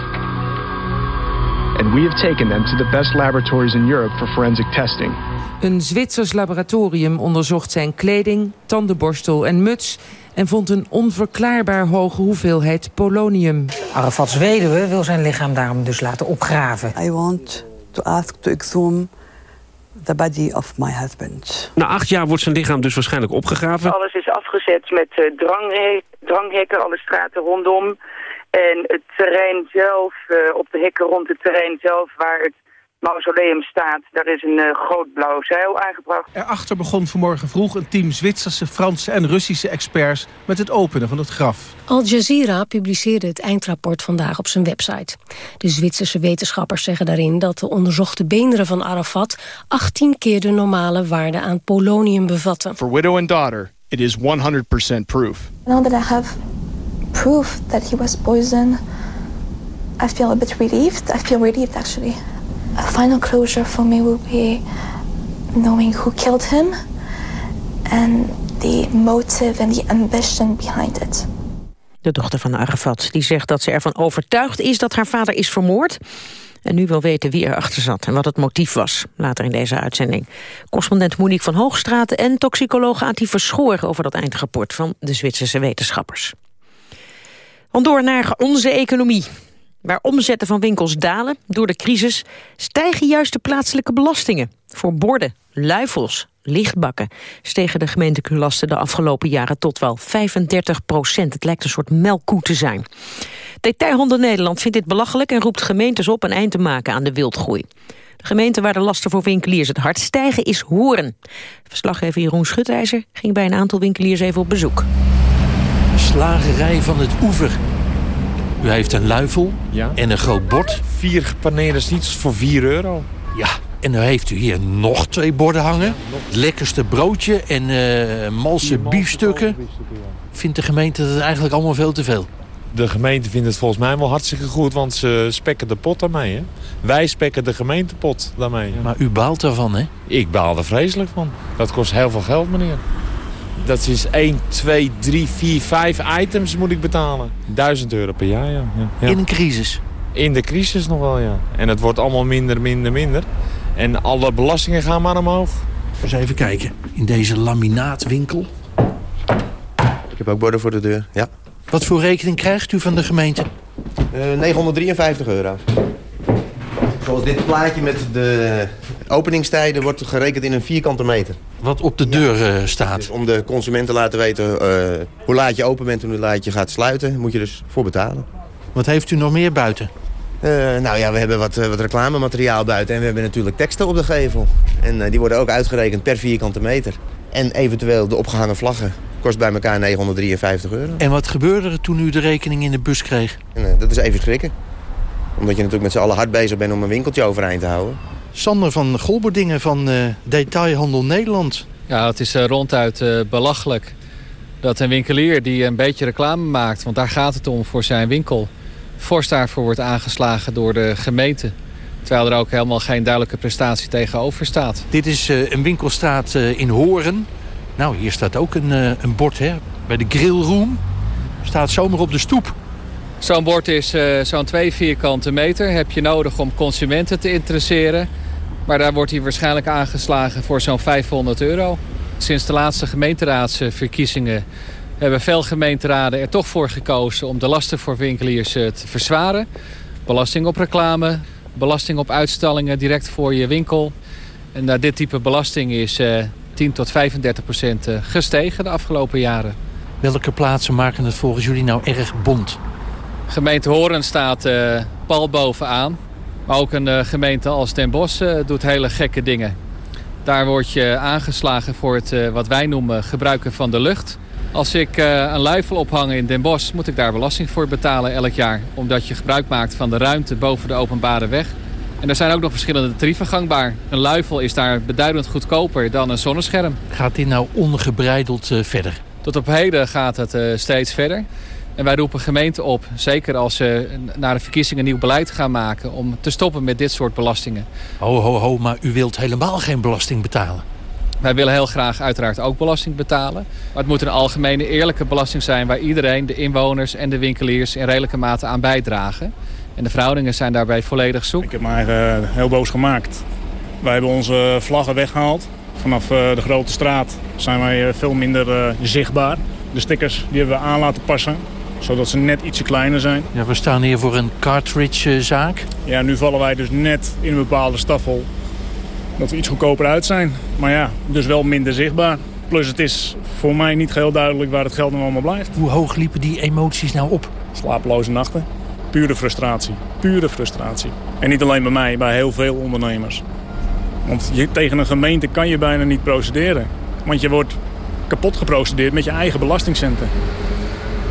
And we have taken them to the best laboratories in Europe for forensic testing. Een Zwitsers laboratorium onderzocht zijn kleding, tandenborstel en muts en vond een onverklaarbaar hoge hoeveelheid polonium. Arafats weduwe wil zijn lichaam daarom dus laten opgraven. I want to ask to exhume the body of my husband. Na acht jaar wordt zijn lichaam dus waarschijnlijk opgegraven. Alles is afgezet met uh, dranghe dranghekken, alle straten rondom. En het terrein zelf, uh, op de hekken rond het terrein zelf, waar het mausoleum staat, daar is een uh, groot blauw zeil aangebracht. Erachter begon vanmorgen vroeg een team Zwitserse, Franse en Russische experts met het openen van het graf. Al Jazeera publiceerde het eindrapport vandaag op zijn website. De Zwitserse wetenschappers zeggen daarin dat de onderzochte beenderen van Arafat 18 keer de normale waarde aan polonium bevatten. For widow and daughter, it is 100% proof. Now that I have proof that he was poisoned, I feel a bit relieved. I feel relieved actually. A final closure for me will be knowing who killed him and the motive and the ambition behind it. De dochter van Arafat die zegt dat ze ervan overtuigd is dat haar vader is vermoord. En nu wil weten wie erachter zat en wat het motief was. Later in deze uitzending. Correspondent Monique van Hoogstraat en toxicoloog Ati Verschoor... over dat eindrapport van de Zwitserse wetenschappers. Want door naar onze economie. Waar omzetten van winkels dalen door de crisis... stijgen juist de plaatselijke belastingen. Voor borden, luifels, lichtbakken... stegen de gemeentelijke lasten de afgelopen jaren tot wel 35 procent. Het lijkt een soort melkkoe te zijn. Detailhandel Nederland vindt dit belachelijk... en roept gemeentes op een eind te maken aan de wildgroei. De gemeente waar de lasten voor winkeliers het hard stijgen is Horen. Verslaggever Jeroen Schutijzer ging bij een aantal winkeliers even op bezoek. Slagerij van het Oever. U heeft een luifel en een groot bord. Vier gepaneerde snietsels voor 4 euro. Ja, en dan heeft u hier nog twee borden hangen. Het lekkerste broodje en uh, malse biefstukken. Vindt de gemeente dat eigenlijk allemaal veel te veel? De gemeente vindt het volgens mij wel hartstikke goed, want ze spekken de pot daarmee. Hè? Wij spekken de gemeentepot daarmee. Maar u baalt daarvan, hè? Ik baal er vreselijk van. Dat kost heel veel geld, meneer. Dat is 1, 2, 3, 4, 5 items moet ik betalen. 1000 euro per jaar, ja. ja. In een crisis? In de crisis nog wel, ja. En het wordt allemaal minder, minder, minder. En alle belastingen gaan maar omhoog. Eens even kijken. In deze laminaatwinkel. Ik heb ook borden voor de deur, ja. Wat voor rekening krijgt u van de gemeente? Uh, 953 euro. Zoals dit plaatje met de openingstijden wordt gerekend in een vierkante meter. Wat op de deur uh, staat? Dus om de consument te laten weten uh, hoe laat je open bent en hoe laat je gaat sluiten, moet je dus voor betalen. Wat heeft u nog meer buiten? Uh, nou ja, we hebben wat, wat reclamemateriaal buiten en we hebben natuurlijk teksten op de gevel. En die worden ook uitgerekend per vierkante meter. En eventueel de opgehangen vlaggen kost bij elkaar 953 euro. En wat gebeurde er toen u de rekening in de bus kreeg? En, dat is even schrikken. Omdat je natuurlijk met z'n allen hard bezig bent om een winkeltje overeind te houden. Sander van Golberdingen van uh, Detailhandel Nederland. Ja, het is uh, ronduit uh, belachelijk dat een winkelier die een beetje reclame maakt... want daar gaat het om voor zijn winkel... fors daarvoor wordt aangeslagen door de gemeente. Terwijl er ook helemaal geen duidelijke prestatie tegenover staat. Dit is een winkelstraat in Horen. Nou, hier staat ook een, een bord hè, bij de grillroom. Staat zomaar op de stoep. Zo'n bord is uh, zo'n 2 vierkante meter. Heb je nodig om consumenten te interesseren. Maar daar wordt hij waarschijnlijk aangeslagen voor zo'n 500 euro. Sinds de laatste gemeenteraadsverkiezingen hebben veel gemeenteraden er toch voor gekozen... om de lasten voor winkeliers te verzwaren. Belasting op reclame, belasting op uitstallingen direct voor je winkel. En dit type belasting is uh, 10 tot 35 procent gestegen de afgelopen jaren. Welke plaatsen maken het volgens jullie nou erg bond? Gemeente Horen staat uh, pal bovenaan. Maar ook een uh, gemeente als Den Bosch uh, doet hele gekke dingen. Daar word je aangeslagen voor het wat wij noemen gebruiken van de lucht. Als ik een luifel ophang in Den Bosch moet ik daar belasting voor betalen elk jaar. Omdat je gebruik maakt van de ruimte boven de openbare weg. En er zijn ook nog verschillende tarieven gangbaar. Een luifel is daar beduidend goedkoper dan een zonnescherm. Gaat dit nou ongebreideld verder? Tot op heden gaat het steeds verder. En wij roepen gemeenten op, zeker als ze naar de verkiezingen nieuw beleid gaan maken... om te stoppen met dit soort belastingen. Ho, ho, ho, maar u wilt helemaal geen belasting betalen. Wij willen heel graag uiteraard ook belasting betalen. Maar het moet een algemene eerlijke belasting zijn... waar iedereen, de inwoners en de winkeliers in redelijke mate aan bijdragen. En de verhoudingen zijn daarbij volledig zoek. Ik heb me eigenlijk uh, heel boos gemaakt. Wij hebben onze vlaggen weggehaald. Vanaf uh, de grote straat zijn wij uh, veel minder zichtbaar. De stickers die hebben we aan laten passen zodat ze net ietsje kleiner zijn. Ja, we staan hier voor een cartridge-zaak. Ja, nu vallen wij dus net in een bepaalde staffel dat we iets goedkoper uit zijn. Maar ja, dus wel minder zichtbaar. Plus het is voor mij niet heel duidelijk waar het geld nou allemaal blijft. Hoe hoog liepen die emoties nou op? Slapeloze nachten. Pure frustratie. Pure frustratie. En niet alleen bij mij, bij heel veel ondernemers. Want je, tegen een gemeente kan je bijna niet procederen. Want je wordt kapot geprocedeerd met je eigen belastingcenten.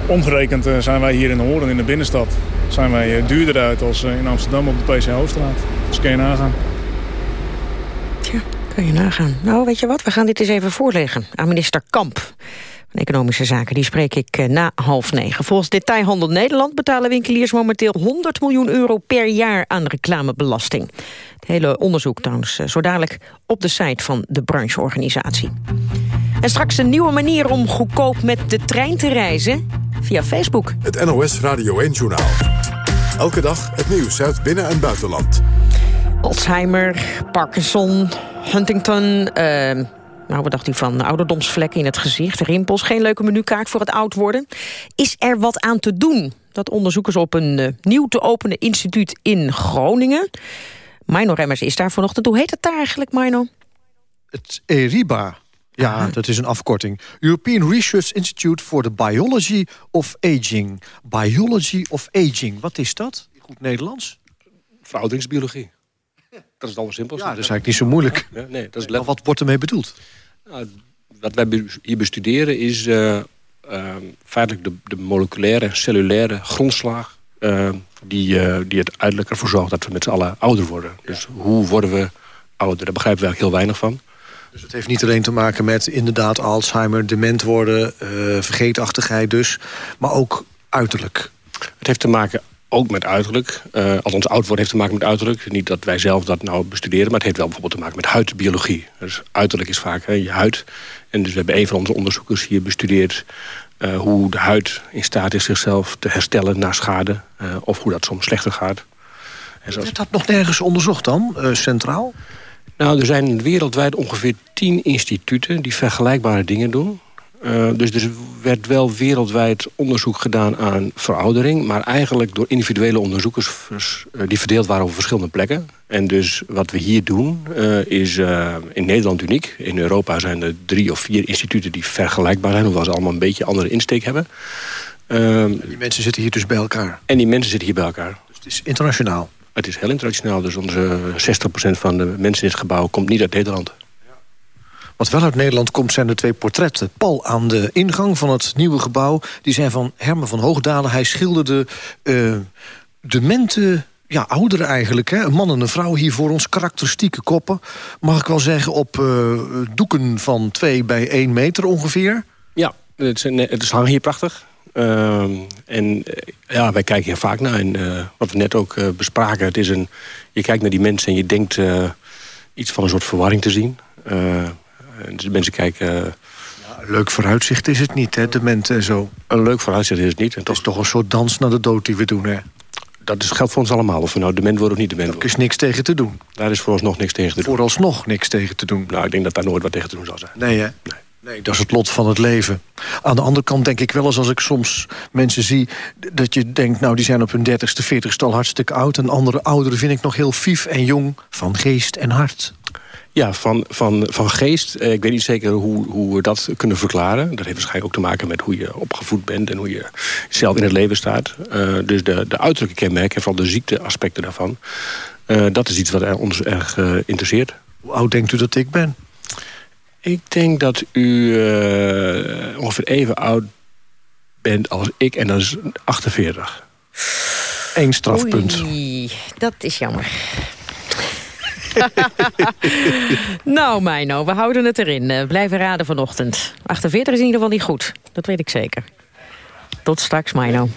Omgerekend uh, zijn wij hier in Hoorn in de binnenstad... zijn wij uh, duurder uit als uh, in Amsterdam op de PC Hoofdstraat. Dus kun je nagaan. Tja, kun je nagaan. Nou, weet je wat? We gaan dit eens even voorleggen aan minister Kamp. Van Economische Zaken, die spreek ik na half negen. Volgens Detailhandel Nederland betalen winkeliers momenteel 100 miljoen euro per jaar aan reclamebelasting. Het hele onderzoek trouwens zo dadelijk op de site van de brancheorganisatie. En straks een nieuwe manier om goedkoop met de trein te reizen via Facebook. Het NOS Radio 1-journaal. Elke dag het nieuws uit binnen- en buitenland. Alzheimer, Parkinson, Huntington... Uh, nou, wat dacht u van ouderdomsvlekken in het gezicht, rimpels... geen leuke menukaart voor het oud worden? Is er wat aan te doen? Dat onderzoekers op een uh, nieuw te openen instituut in Groningen. Mino Remmers is daar vanochtend. Hoe heet het daar eigenlijk, Mino? Het ERIBA, ja, dat is een afkorting. European Research Institute for the Biology of Aging. Biology of Aging, wat is dat? Goed Nederlands? Verouderingsbiologie. Dat is het allersimpelste. Ja, dat is eigenlijk niet zo moeilijk. Ja, nee, dat is maar wat wordt ermee bedoeld? Nou, wat wij hier bestuderen is uh, uh, feitelijk de, de, moleculaire, cellulaire grondslag... Uh, die, die het uiterlijk ervoor zorgt dat we met z'n allen ouder worden. Dus hoe worden we ouder? Daar begrijpen we eigenlijk heel weinig van. Dus het heeft niet alleen te maken met inderdaad Alzheimer, dement worden, uh, vergeetachtigheid dus, maar ook uiterlijk. Het heeft te maken ook met uiterlijk. Uh, althans, oud worden heeft te maken met uiterlijk. Niet dat wij zelf dat nou bestuderen, maar het heeft wel bijvoorbeeld te maken met huidbiologie. Dus uiterlijk is vaak hè, je huid. En dus we hebben een van onze onderzoekers hier bestudeerd... Uh, hoe de huid in staat is zichzelf te herstellen na schade... Uh, of hoe dat soms slechter gaat. En zoals... Werd dat nog nergens onderzocht dan, centraal? Nou, er zijn wereldwijd ongeveer tien instituten die vergelijkbare dingen doen. Uh, dus er werd wel wereldwijd onderzoek gedaan aan veroudering... maar eigenlijk door individuele onderzoekers uh, die verdeeld waren over verschillende plekken. En dus wat we hier doen uh, is in Nederland uniek. In Europa zijn er drie of vier instituten die vergelijkbaar zijn... hoewel ze allemaal een beetje andere insteek hebben. die mensen zitten hier dus bij elkaar? En die mensen zitten hier bij elkaar. Dus het is internationaal? Het is heel internationaal, dus onze 60% van de mensen in het gebouw komt niet uit Nederland. Wat wel uit Nederland komt zijn de twee portretten. Paul aan de ingang van het nieuwe gebouw. Die zijn van Herman van Hoogdalen. Hij schilderde uh, demente ja, ouderen eigenlijk. Hè? Een man en een vrouw hier voor ons. Karakteristieke koppen. Mag ik wel zeggen op uh, doeken van 2 bij 1 meter ongeveer. Ja, het is, het is hangen hier prachtig. Uh, en ja, wij kijken hier vaak naar. En uh, wat we net ook uh, bespraken, het is een, je kijkt naar die mensen en je denkt iets van een soort verwarring te zien. dus mensen kijken... Leuk vooruitzicht is het niet, hè, dement en zo. Een leuk vooruitzicht is het niet. Het toch... is toch een soort dans naar de dood die we doen, hè? Dat is, geldt voor ons allemaal, of we nou dement worden of niet dement worden. Er is niks tegen te doen. Daar is vooralsnog niks tegen te doen. Vooralsnog niks tegen te doen. Nou, ik denk dat daar nooit wat tegen te doen zal zijn. Nee, hè? Nee. Nee, dat is het lot van het leven. Aan de andere kant denk ik wel eens als ik soms mensen zie... dat je denkt, nou, die zijn op hun dertigste, veertigste al hartstikke oud... en andere ouderen vind ik nog heel vief en jong van geest en hart. Ja, van, van, van geest. Ik weet niet zeker hoe, hoe we dat kunnen verklaren. Dat heeft waarschijnlijk ook te maken met hoe je opgevoed bent... en hoe je zelf in het leven staat. Uh, dus de, de uiterlijke kenmerken, en vooral de ziekteaspecten daarvan... Uh, dat is iets wat ons erg uh, interesseert. Hoe oud denkt u dat ik ben? Ik denk dat u uh, ongeveer even oud bent als ik. En dat is 48. Eén strafpunt. Oei, dat is jammer. <laughs> nou, Meino, we houden het erin. Uh, blijven raden vanochtend. 48 is in ieder geval niet goed. Dat weet ik zeker. Tot straks, Mino.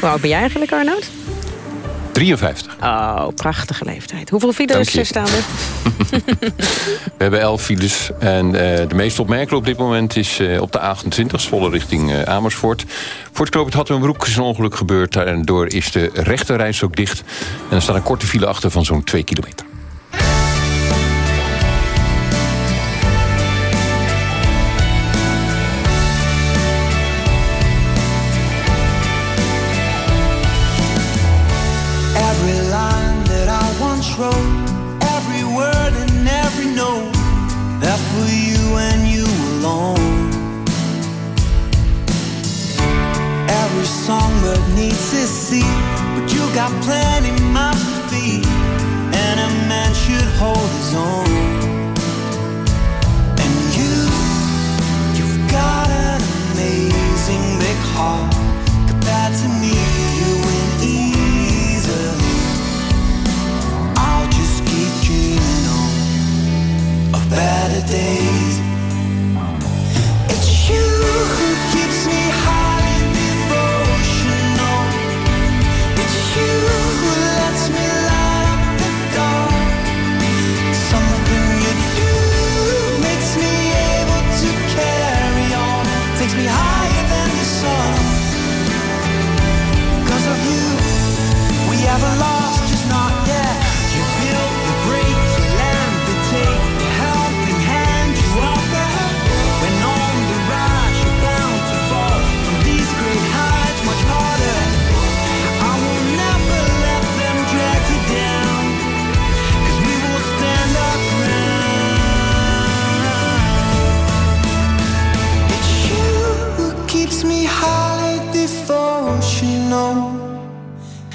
Hoe oud ben jij eigenlijk, Arnoud? 53. Oh, prachtige leeftijd. Hoeveel files staan er? <laughs> We hebben 11 files. En uh, de meest opmerkelijke op dit moment is uh, op de A28, volle richting uh, Amersfoort. Voor het knooppunt Hattenbroek is een ongeluk gebeurd. Daardoor is de rechterreis ook dicht. En er staat een korte file achter van zo'n 2 kilometer.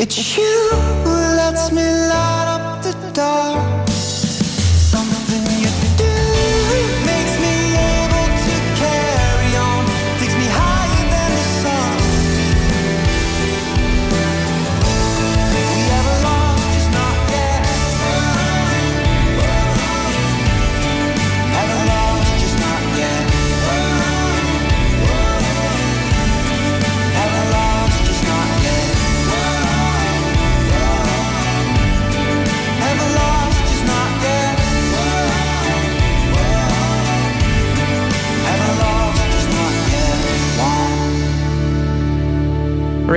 It's you who lets me light up the dark.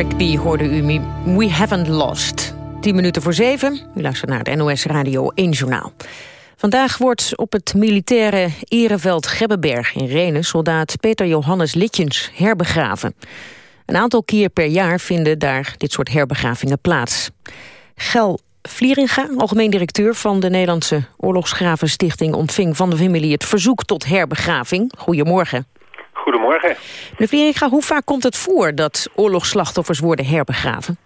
B. hoorde u. We haven't lost. 10 minuten voor 7. U luistert naar het NOS Radio 1 Journaal. Vandaag wordt op het militaire ereveld Gebbenberg in Renen... soldaat Peter Johannes Litjens herbegraven. Een aantal keer per jaar vinden daar dit soort herbegravingen plaats. Gel Vlieringa, algemeen directeur van de Nederlandse Oorlogsgravenstichting... ontving van de familie het verzoek tot herbegraving. Goedemorgen. Goedemorgen. Meneer Vlieringa, hoe vaak komt het voor dat oorlogsslachtoffers worden herbegraven?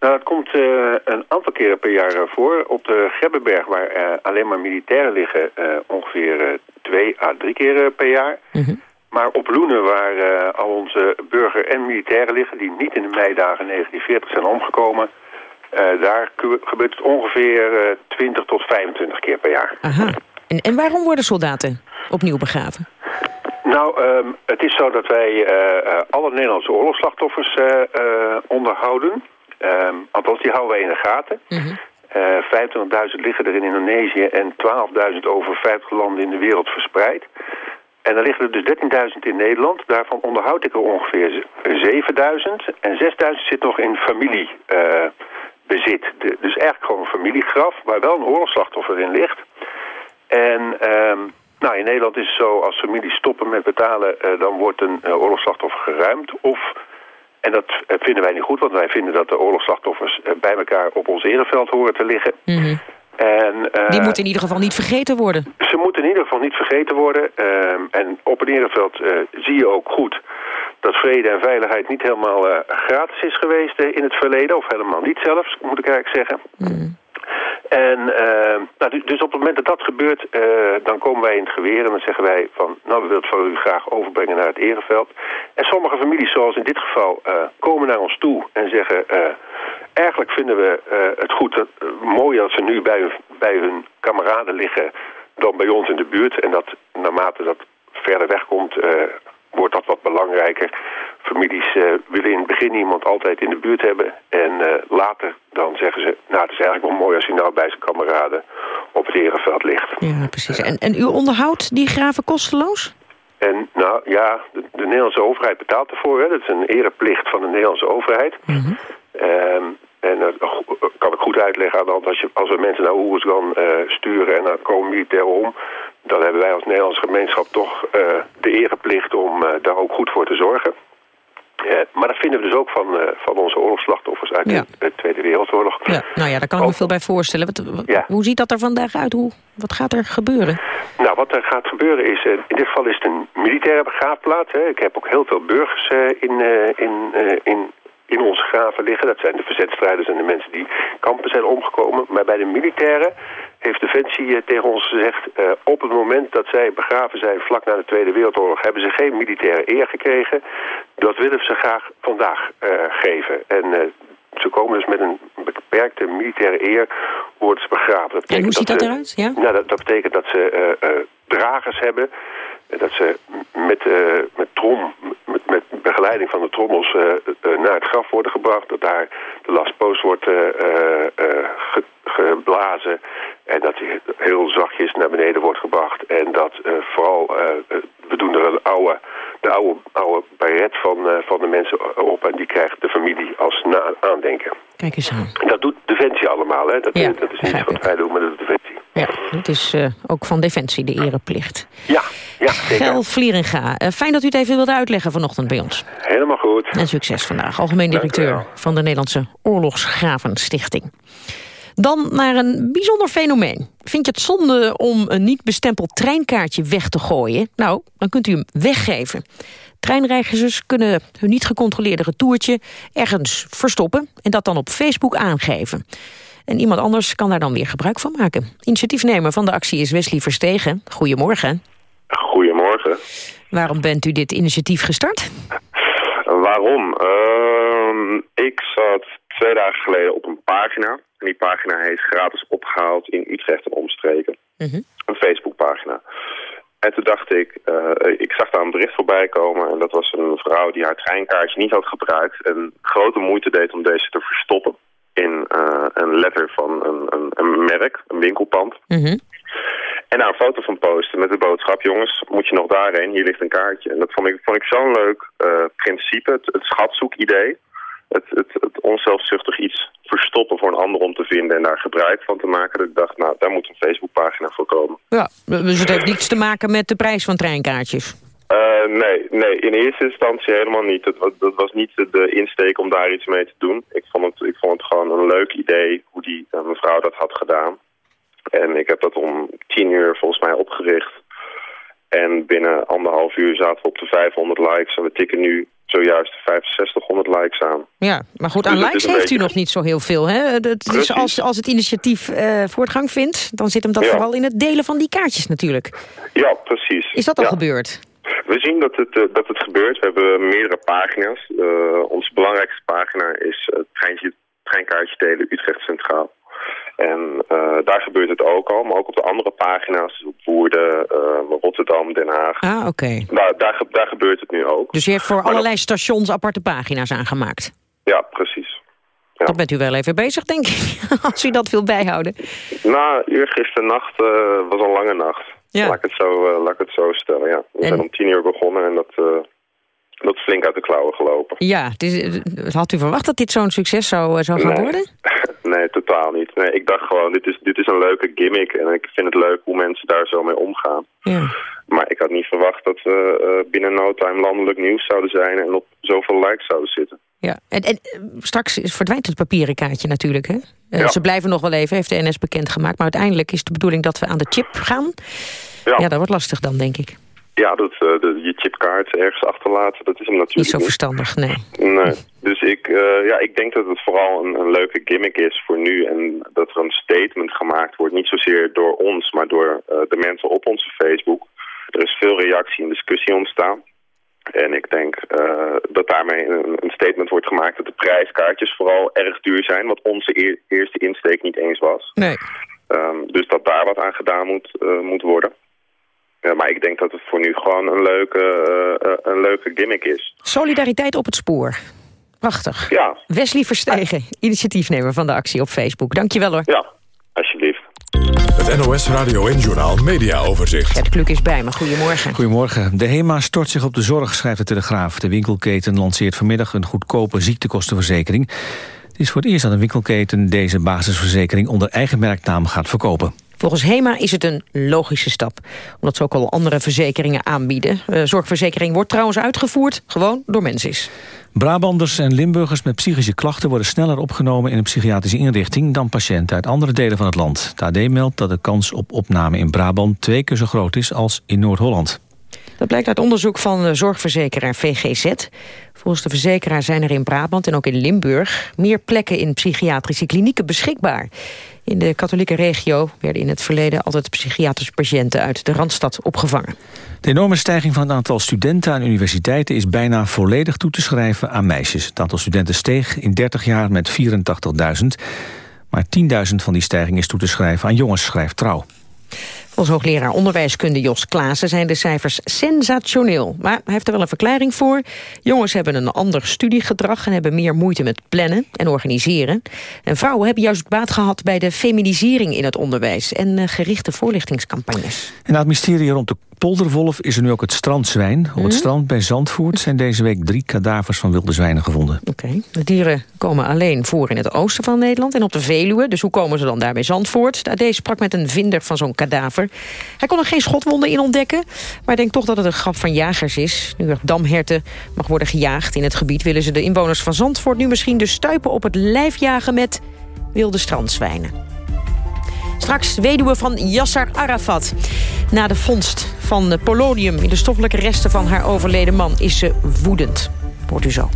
Nou, dat komt uh, een aantal keren per jaar uh, voor. Op de Gebbenberg, waar uh, alleen maar militairen liggen, ongeveer twee à drie keer per jaar. -hmm. Maar op Loenen, waar al onze burger en militairen liggen... die niet in de meidagen 1940 zijn omgekomen... daar gebeurt het ongeveer 20 tot 25 keer per jaar. Aha. En, en waarom worden soldaten opnieuw begraven? Nou, um, het is zo dat wij alle Nederlandse oorlogsslachtoffers onderhouden... Um, althans, die houden wij in de gaten. Mm -hmm. uh, 25.000 liggen er in Indonesië en 12.000 over 50 landen in de wereld verspreid. En dan liggen er dus 13.000 in Nederland. Daarvan onderhoud ik er ongeveer 7.000. En 6.000 zit nog in familiebezit. Dus eigenlijk gewoon een familiegraf waar wel een oorlogsslachtoffer in ligt. En um, nou, in Nederland is het zo, als families stoppen met betalen... Uh, dan wordt een oorlogsslachtoffer geruimd of... En dat vinden wij niet goed, want wij vinden dat de oorlogsslachtoffers bij elkaar op ons ereveld horen te liggen. Mm -hmm. en, uh, Die moeten in ieder geval niet vergeten worden. Ze moeten in ieder geval niet vergeten worden. Uh, en op een ereveld uh, zie je ook goed dat vrede en veiligheid niet helemaal gratis is geweest in het verleden. Of helemaal niet zelfs, moet ik eigenlijk zeggen. Mm. En uh, nou, dus op het moment dat dat gebeurt, uh, dan komen wij in het geweer en dan zeggen wij van, nou we willen het van u graag overbrengen naar het ereveld. En sommige families, zoals in dit geval, uh, komen naar ons toe en zeggen, eigenlijk vinden we het goed, mooi dat ze nu bij, bij hun kameraden liggen dan bij ons in de buurt. En dat naarmate dat verder weg komt, wordt dat wat belangrijker. Families eh, willen in het begin iemand altijd in de buurt hebben. En eh, later dan zeggen ze, nou het is eigenlijk wel mooi als hij nou bij zijn kameraden op het ereveld ligt. Ja, precies. En, en u onderhoudt die graven kosteloos? En nou ja, de, de Nederlandse overheid betaalt ervoor. Hè. Dat is een ereplicht van de Nederlandse overheid. Ehm, en dat kan ik goed uitleggen aan de hand. Als, je, als we mensen naar Oeruzgan eh sturen en dan komen militairen om... dan hebben wij als Nederlandse gemeenschap toch eh, de ereplicht om eh, daar ook goed voor te zorgen. Eh, maar dat vinden we dus ook van, eh, van onze oorlogsslachtoffers uit de, de Tweede Wereldoorlog. Ja, nou ja, daar kan ik me veel bij voorstellen. Wat, wat- Hoe ziet dat er vandaag uit? Hoe, wat gaat er gebeuren? Nou, wat er gaat gebeuren is, eh, in dit geval is het een militaire begraafplaats. Hè. Ik heb ook heel veel burgers eh, in, eh, in, eh, in, in onze graven liggen. Dat zijn de verzetstrijders en de mensen die kampen zijn omgekomen. Maar bij de militairen heeft Defensie eh, tegen ons gezegd... eh, op het moment dat zij begraven zijn vlak na de Tweede Wereldoorlog... hebben ze geen militaire eer gekregen. Dat willen ze graag vandaag eh, geven. En ze komen dus met een beperkte militaire eer worden ze begraven. Dat En hoe ziet dat eruit? Ja? nou, dat, dat betekent dat ze dragers hebben. Dat ze met, eh, met trom, met, met begeleiding van de trommels eh, eh, naar het graf worden gebracht. Dat daar de last post wordt ge- geblazen. En dat die heel zachtjes naar beneden wordt gebracht. En dat vooral, we doen er een oude, de oude, oude baret van, van de mensen op. En die krijgt de familie als na aandenken. Kijk eens aan. En dat doet Defensie allemaal. Hè? Dat, Ja, dat is niet wat wij doen, maar dat doet Defensie. Ja, dat is ook van Defensie, de ereplicht. Ja, ja, zeker. Gel Vlieringa, eh, fijn dat u het even wilde uitleggen vanochtend bij ons. Helemaal goed. En succes vandaag, algemeen directeur van de Nederlandse Oorlogsgravenstichting. Dan naar een bijzonder fenomeen. Vind je het zonde om een niet bestempeld treinkaartje weg te gooien? Nou, dan kunt u hem weggeven. Treinreizigers kunnen hun niet gecontroleerde retourtje ergens verstoppen... en dat dan op Facebook aangeven. En iemand anders kan daar dan weer gebruik van maken. Initiatiefnemer van de actie is Wesley Verstegen. Goedemorgen. Goedemorgen. Waarom bent u dit initiatief gestart? Waarom? Ehm, ik zat twee dagen geleden op een pagina. En die pagina heet gratis opgehaald in Utrecht en omstreken. Een Facebookpagina. En toen dacht ik, eh, ik zag daar een bericht voorbij komen. En dat was een vrouw die haar treinkaartje niet had gebruikt. En grote moeite deed om deze te verstoppen. In eh, een letter van een, een, een merk, een winkelpand. En daar een foto van posten met de boodschap... jongens, moet je nog daarheen? Hier ligt een kaartje. En dat vond ik, vond ik zo'n leuk eh, principe, het, het schatzoekidee. Het, het, het onzelfzuchtig iets verstoppen voor een ander om te vinden... en daar gebruik van te maken. Dat ik dacht, nou, daar moet een Facebookpagina voor komen. Ja, dus het heeft niets te maken met de prijs van treinkaartjes. Eh, nee, nee, in eerste instantie helemaal niet. Dat, was- dat was niet de insteek om daar iets mee te doen. Ik vond het, ik vond het gewoon een leuk idee hoe die eh, mevrouw dat had gedaan. En ik heb dat om tien uur volgens mij opgericht. En binnen anderhalf uur zaten we op de 500 likes. En we tikken nu zojuist de 6500 likes aan. Ja, maar goed, Dus aan het likes heeft u nog niet zo heel veel. Hè? Het is Precies. als, als het initiatief eh, voortgang vindt, dan zit hem dat Ja. vooral in het delen van die kaartjes natuurlijk. Ja, precies. Is dat al Ja. gebeurd? We zien dat het, eh, dat het gebeurt. We hebben meerdere pagina's. Eh, onze belangrijkste pagina is het treintje, treinkaartje delen Utrecht Centraal. En eh, daar gebeurt het ook al. Maar ook op de andere pagina's, op Woerden, eh, Rotterdam, Den Haag. Ah, oké. Daar, daar, daar gebeurt het nu ook. Dus u heeft voor Maar dat- allerlei stations aparte pagina's aangemaakt. Ja, precies. Dan bent u wel even bezig, denk ik, <laughs> als u dat wil bijhouden. Na eergisternacht uh, was een lange nacht. Ja. Laat, ik het zo, eh, laat ik het zo stellen, ja. We En- zijn om tien uur begonnen en dat, eh, dat is flink uit de klauwen gelopen. Ja, het is, eh, had u verwacht dat dit zo'n succes zou, eh, zou gaan Nee. worden? <laughs> Nee, totaal niet. Nee, ik dacht gewoon, dit is, dit is een leuke gimmick en ik vind het leuk hoe mensen daar zo mee omgaan. Ja. Maar ik had niet verwacht dat we eh, binnen no time landelijk nieuws zouden zijn en op zoveel likes zouden zitten. Ja, en, en eh, straks is- verdwijnt het papieren kaartje natuurlijk. Hè? Eh, Ja. Ze blijven nog wel even, heeft de NS bekendgemaakt. Maar uiteindelijk is de bedoeling dat we aan de chip gaan. Ja. Ja, dat wordt lastig dan, denk ik. Ja, dat, eh, de, je chipkaart ergens achterlaten, dat is hem natuurlijk Niet zo verstandig, nee. Nee. Dus ik, eh, ja, ik denk dat het vooral een, een leuke gimmick is voor nu. En dat er een statement gemaakt wordt. Niet zozeer door ons, maar door eh, de mensen op onze Facebook. Er is veel reactie en discussie ontstaan. En ik denk dat daarmee een, een statement wordt gemaakt dat de prijskaartjes vooral erg duur zijn. Wat onze eer- eerste insteek niet eens was. Nee. Ehm, dus dat daar wat aan gedaan moet, moet worden. Ja, maar ik denk dat het voor nu gewoon een leuke, eh, eh, een leuke gimmick is. Solidariteit op het spoor. Prachtig. Ja. Wesley Verstegen, initiatiefnemer van de actie op Facebook. Dankjewel hoor. Ja, alsjeblieft. Het NOS Radio en Journal Media Overzicht. Gert Kluk is bij me. Goedemorgen. Goedemorgen. De HEMA stort zich op de zorg, schrijft de Telegraaf. De winkelketen lanceert vanmiddag een goedkope ziektekostenverzekering. Het is voor het eerst dat een winkelketen deze basisverzekering onder eigen merknaam gaat verkopen. Volgens HEMA is het een logische stap. Omdat ze ook al andere verzekeringen aanbieden. Uh, zorgverzekering wordt trouwens uitgevoerd gewoon door Mensis. Brabanders en Limburgers met psychische klachten... worden sneller opgenomen in een psychiatrische inrichting... dan patiënten uit andere delen van het land. Het AD meldt dat de kans op opname in Brabant... twee keer zo groot is als in Noord-Holland. Dat blijkt uit onderzoek van de zorgverzekeraar VGZ. Volgens de verzekeraar zijn er in Brabant en ook in Limburg... meer plekken in psychiatrische klinieken beschikbaar. In de katholieke regio werden in het verleden altijd psychiatrische patiënten uit de Randstad opgevangen. De enorme stijging van het aantal studenten aan universiteiten is bijna volledig toe te schrijven aan meisjes. Het aantal studenten steeg in 30 jaar met 84.000. Maar 10.000 van die stijging is toe te schrijven aan jongens, schrijft Trouw. Volgens hoogleraar onderwijskunde Jos Klaassen zijn de cijfers sensationeel. Maar hij heeft er wel een verklaring voor. Jongens hebben een ander studiegedrag en hebben meer moeite met plannen en organiseren. En vrouwen hebben juist baat gehad bij de feminisering in het onderwijs en eh, gerichte voorlichtingscampagnes. En het mysterie rond de polderwolf is er nu ook het strandzwijn. Op het Mhm. strand bij Zandvoort zijn deze week drie kadavers van wilde zwijnen gevonden. Oké. De dieren komen alleen voor in het oosten van Nederland en op de Veluwe. Dus hoe komen ze dan daar bij Zandvoort? De AD sprak met een vinder van zo'n kadaver. Hij kon er geen schotwonden in ontdekken, maar denkt toch dat het een grap van jagers is. Nu er damherten mag worden gejaagd in het gebied... willen ze de inwoners van Zandvoort nu misschien de stuipen op het lijf jagen met wilde strandzwijnen. Straks weduwe van Yasser Arafat. Na de vondst van polonium in de stoffelijke resten van haar overleden man... is ze woedend. Hoort u zo.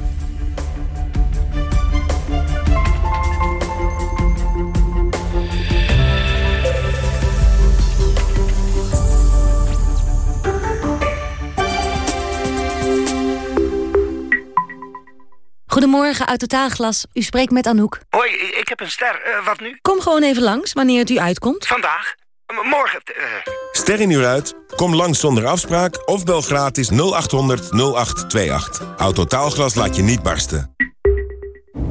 Goedemorgen, uit Totaalglas. U spreekt met Anouk. Hoi, ik heb een ster. Eh, wat nu? Kom gewoon even langs, wanneer het u uitkomt. Vandaag? M- morgen? eh. Ster in uur uit? Kom langs zonder afspraak of bel gratis 0800 0828. Autotaalglas laat je niet barsten.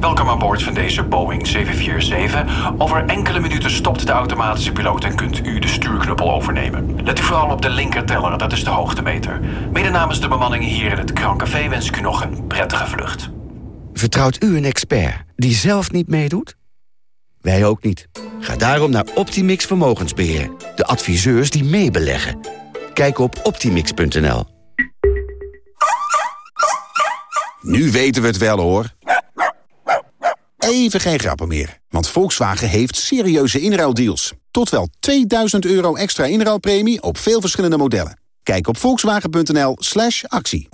Welkom aan boord van deze Boeing 747. Over enkele minuten stopt de automatische piloot en kunt u de stuurknuppel overnemen. Let u vooral op de linkerteller, dat is de hoogtemeter. Mede namens de bemanning hier in het Krancafé wens ik u nog een prettige vlucht. Vertrouwt u een expert die zelf niet meedoet? Wij ook niet. Ga daarom naar Optimix Vermogensbeheer. De adviseurs die meebeleggen. Kijk op optimix.nl. Nu weten we het wel hoor. Even geen grappen meer, want Volkswagen heeft serieuze inruildeals. Tot wel 2000 euro extra inruilpremie op veel verschillende modellen. Kijk op volkswagen.nl slash actie.